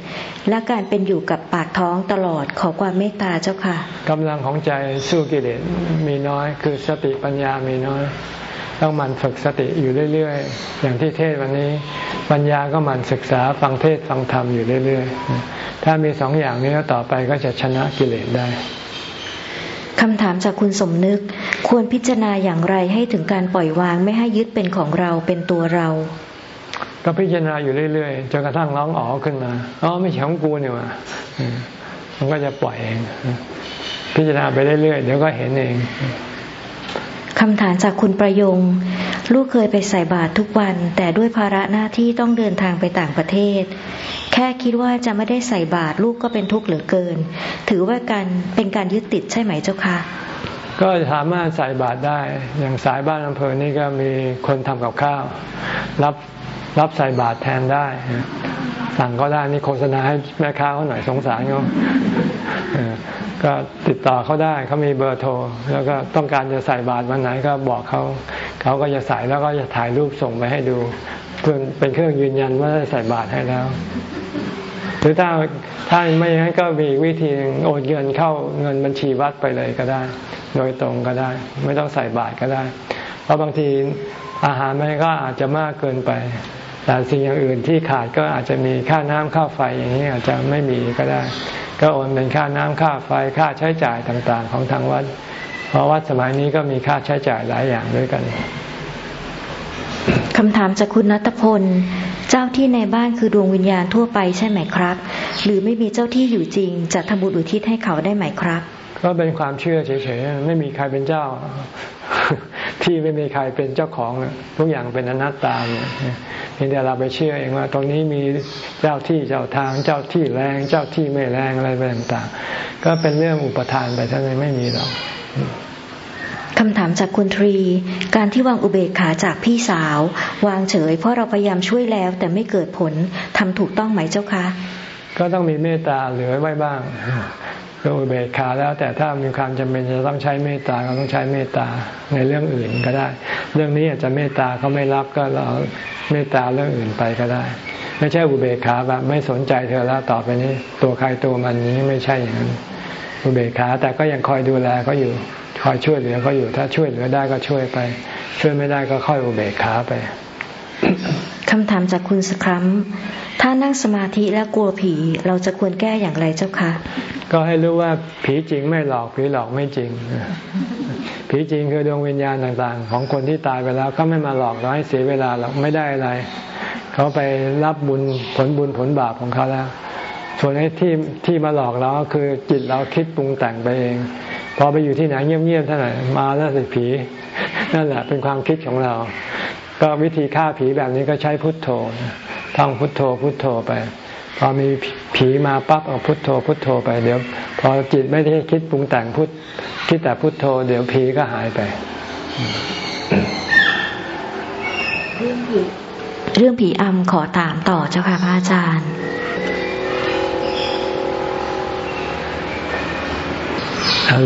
และการเป็นอยู่กับปากท้องตลอดขอความเมตตาเจ้าค่ะกำลังของใจสู้กิเลสมีน้อย คือสติปัญญามีน้อย ต้องมันฝึกสติอยู่เรื่อยๆ อย่างที่เทศวันนี้ ปัญญาก็มันศึกษาฟังเทศฟังธรรมอยู่เรื่อยๆ ถ้ามีสองอย่างนี้ต่อไปก็จะชนะกิเลสได้คำถามจากคุณสมนึก ควรพิจารณาอย่างไรให้ถึงการปล่อยวางไม่ให้ยึดเป็นของเราเป็นตัวเรา ก็พิจารณาอยู่เรื่อยๆจนกระทั่งร้องอ๋อขึ้นมาอ๋อไม่ใช่ของกูเนี่ยว่ะมันก็จะปล่อยเอง พิจารณาไปเรื่อยๆเดี๋ยวก็เห็นเอง คำถามจากคุณประยง ลูกเคยไปใส่บาตรทุกวัน แต่ด้วยภาระหน้าที่ต้องเดินทางไปต่างประเทศ แค่คิดว่าจะไม่ได้ใส่บาตรลูกก็เป็นทุกข์เหลือเกิน ถือว่าการเป็นการยึดติดใช่ไหมเจ้าคะก็สามารถใส่บาตรได้ อย่างสายบ้านอำเภอนี่ก็มีคนทำกับข้าว รับรับใส่บาตรแทนได้ สั่งก็ได้นี่โฆษณาให้แม่ค้าเขาหน่อยสงสารเขา ก็ติดต่อเขาได้เขามีเบอร์โทร แล้วก็ต้องการจะใส่บาตรวันไหนก็บอกเขาเขาก็จะใส่แล้วก็จะถ่ายรูปส่งไปให้ดู เพื่อเป็นเครื่องยืนยันว่าได้ใส่บาตรให้แล้ว หรือถ้าถ้าไม่อย่างนั้นก็มีวิธีโอนเงินเข้าเงินบัญชีวัดไปเลยก็ได้ โดยตรงก็ได้ ไม่ต้องใส่บาตรก็ได้ เพราะบางทีอาหารมันก็อาจจะมากเกินไปแต่สิ่งอย่างอื่นที่ขาดก็อาจจะมีค่าน้ำค่าไฟอย่างนี้อาจจะไม่มีก็ได้ ก็โอนเป็นค่าน้ำค่าไฟค่าใช้จ่ายต่างๆ ของทางวัด เพราะวัดสมัยนี้ก็มีค่าใช้จ่ายหลายอย่างด้วยกันคำถามจากคุณนัทพล เจ้าที่ในบ้านคือดวงวิญญาณทั่วไปใช่ไหมครับ หรือไม่มีเจ้าที่อยู่จริง จะทำบุญอุทิศให้เขาได้ไหมครับ ก็เป็นความเชื่อเฉยๆ ไม่มีใครเป็นเจ้า ที่ไม่มีใครเป็นเจ้าของทุกอย่างเป็นอนัตตาเนี่ยเพียงแต่เราไปเชื่อเองว่า ตรงนี้มีเจ้าที่เจ้าทางเจ้าที่แรง เจ้าที่ไม่แรงอะไรต่างๆ ก็เป็นเรื่องอุปทานไปเท่านั้นไม่มีหรอกคำถามจากคุณทรี การที่วางอุเบกขาจากพี่สาว วางเฉย เพราะเราพยายามช่วยแล้วแต่ไม่เกิดผลทำถูกต้องไหมเจ้าคะ ก็ต้องมีเมตตาเหลือไว้บ้าง ก็อุเบกขาแล้วแต่ถ้ามีความจำเป็นจะต้องใช้เมตตาก็ต้องใช้เมตตาในเรื่องอื่นก็ได้ เรื่องนี้อาจจะเมตตาเขาไม่รับก็เราเมตตาเรื่องอื่นไปก็ได้ ไม่ใช่อุเบกขาแบบไม่สนใจเธอแล้วต่อไปนี้ ตัวใครตัวมันนี้ไม่ใช่อย่างนั้นอุเบกขาแต่ก็ยังคอยดูแลเขาอยู่คอยช่วยเหลือเขาอยู่ถ้าช่วยเหลือได้ก็ช่วยไป ช่วยไม่ได้ก็ค่อยอุเบกขาไปคำถามจากคุณสครัม ถ้านั่งสมาธิแล้วกลัวผีเราจะควรแก้อย่างไรเจ้าคะ ก็ให้รู้ว่าผีจริงไม่หลอกผีหลอกไม่จริง ผีจริงคือดวงวิญญาณต่างๆ ของคนที่ตายไปแล้วเขาไม่มาหลอกเราให้เสียเวลาหรอกไม่ได้อะไร เขาไปรับบุญผลบุญผลบาปของเขาแล้ว ส่วนไอ้ที่ที่มาหลอกเราคือจิตเราคิดปรุงแต่งไปเอง พอไปอยู่ที่ไหนเงียบๆเท่าไหร่มาแล้วสิผีนั่นแหละเป็นความคิดของเรา ก็วิธีฆ่าผีแบบนี้ก็ใช้พุทโธท่องพุทโธพุทโธไป พอมีผีมาปั๊บเอาพุทโธพุทโธไปเดี๋ยว พอจิตไม่ได้คิดปรุงแต่งพุทคิดแต่พุทโธ เดี๋ยวผีก็หายไปเรื่องผีเรื่องผีอำขอถามต่อเจ้าค่ะพระอาจารย์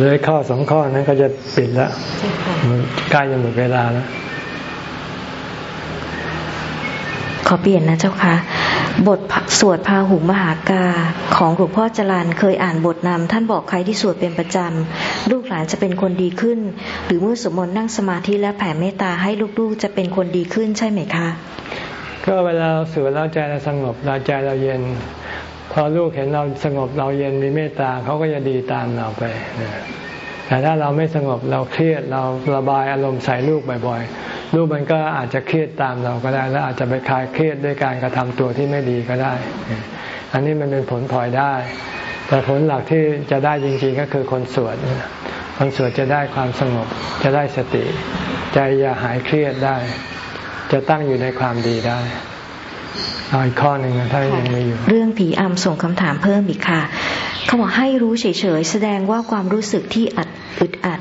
เลยข้อสองข้อนั้นก็จะปิดแล้วใกล้จะหมดเวลาแล้ว ขอเปลี่ยนนะเจ้าค่ะ บทสวดพาหุมหากา ของหลวงพ่อจรันเคยอ่านบทนำท่านบอกใครที่สวดเป็นประจำ ลูกหลานจะเป็นคนดีขึ้น หรือเมื่อสมมตินั่งสมาธิและแผ่เมตตาให้ลูกๆจะเป็นคนดีขึ้นใช่ไหมคะ ก็เวลาเราสวดแล้วใจเราสงบเราใจเราเย็น พอลูกเห็นเราสงบเราเย็นมีเมตตาเขาก็จะดีตามเราไปแต่ถ้าเราไม่สงบเราเครียดเราระบายอารมณ์ใส่ลูกบ่อยๆ ลูกมันก็อาจจะเครียดตามเราก็ได้ แล้วอาจจะไปคลายเครียดด้วยการกระทำตัวที่ไม่ดีก็ได้ อันนี้มันเป็นผลพลอยได้ แต่ผลหลักที่จะได้จริงๆก็คือคนสวดคนสวดจะได้ความสงบ จะได้สติ ใจจะหายเครียดได้ จะตั้งอยู่ในความดีได้อ,อีกข้อหนึ่งนะถ้ายังไม่อยู่ เรื่องผีอำส่งคำถามเพิ่มอีกค่ะ เขาบอกให้รู้เฉยๆแสดงว่าความรู้สึกที่อัดอึดอัด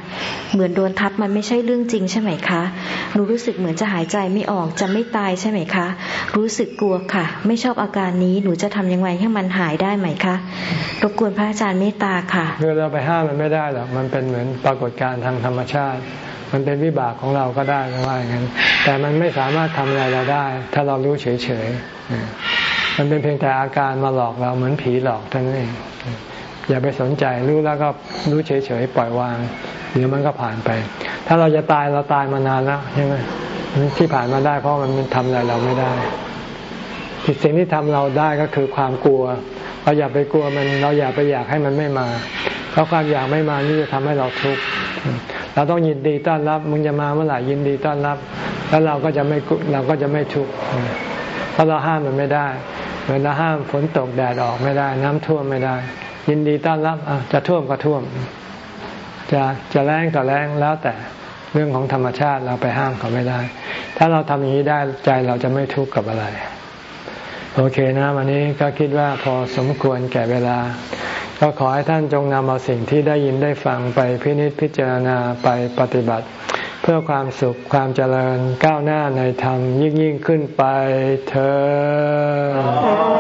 เหมือนโดนทับมันไม่ใช่เรื่องจริงใช่ไหมคะ หนูรู้สึกเหมือนจะหายใจไม่ออกจะไม่ตายใช่ไหมคะ รู้สึกกลัวค่ะ ไม่ชอบอาการนี้หนูจะทำยังไงให้มันหายได้ไหมคะรบกวนพระอาจารย์เมตตาค่ะคือเราไปห้ามมันไม่ได้หรอกมันเป็นเหมือนปรากฏการณ์ทางธรรมชาติ มันเป็นวิบากของเราก็ได้ว่าอย่างนั้นแต่มันไม่สามารถทำอะไรเราได้ ถ้าเรารู้เฉยๆมันเป็นเพียงแต่อาการมาหลอกเราเหมือนผีหลอกเท่านั้นเอง อย่าไปสนใจรู้แล้วก็รู้เฉยๆปล่อยวาง เดี๋ยวมันก็ผ่านไป ถ้าเราจะตายเราตายมานานแล้วใช่ไหมที่ผ่านมาได้เพราะมันทำอะไรเราไม่ได้สิ่งที่ทำเราได้ก็คือความกลัว เราอย่าไปกลัวมันเราอย่าไปอยากให้มันไม่มา เพราะความอยากไม่มานี่จะทำให้เราทุกข์เราต้องยินดีต้อนรับ มึงจะมาเมื่อไหร่ยินดีต้อนรับ แล้วเราก็จะไม่เราก็จะไม่ทุกข์เพราะเราห้ามมันไม่ได้เหมือนเราห้ามฝนตกแดดออกไม่ได้ น้ำท่วมไม่ได้ ยินดีต้อนรับจะท่วมก็ท่วม จะจะแรงก็แรงแล้วแต่เรื่องของธรรมชาติเราไปห้ามเขาไม่ได้ ถ้าเราทำอย่างนี้ได้ใจเราจะไม่ทุกข์กับอะไร โอเคนะวันนี้ก็คิดว่าพอสมควรแก่เวลา ก็ขอให้ท่านจงนำเอาสิ่งที่ได้ยินได้ฟังไปพินิจพิจารณาไปปฏิบัติ เพื่อความสุขความเจริญก้าวหน้าในธรรมยิ่งยิ่งขึ้นไปเธอ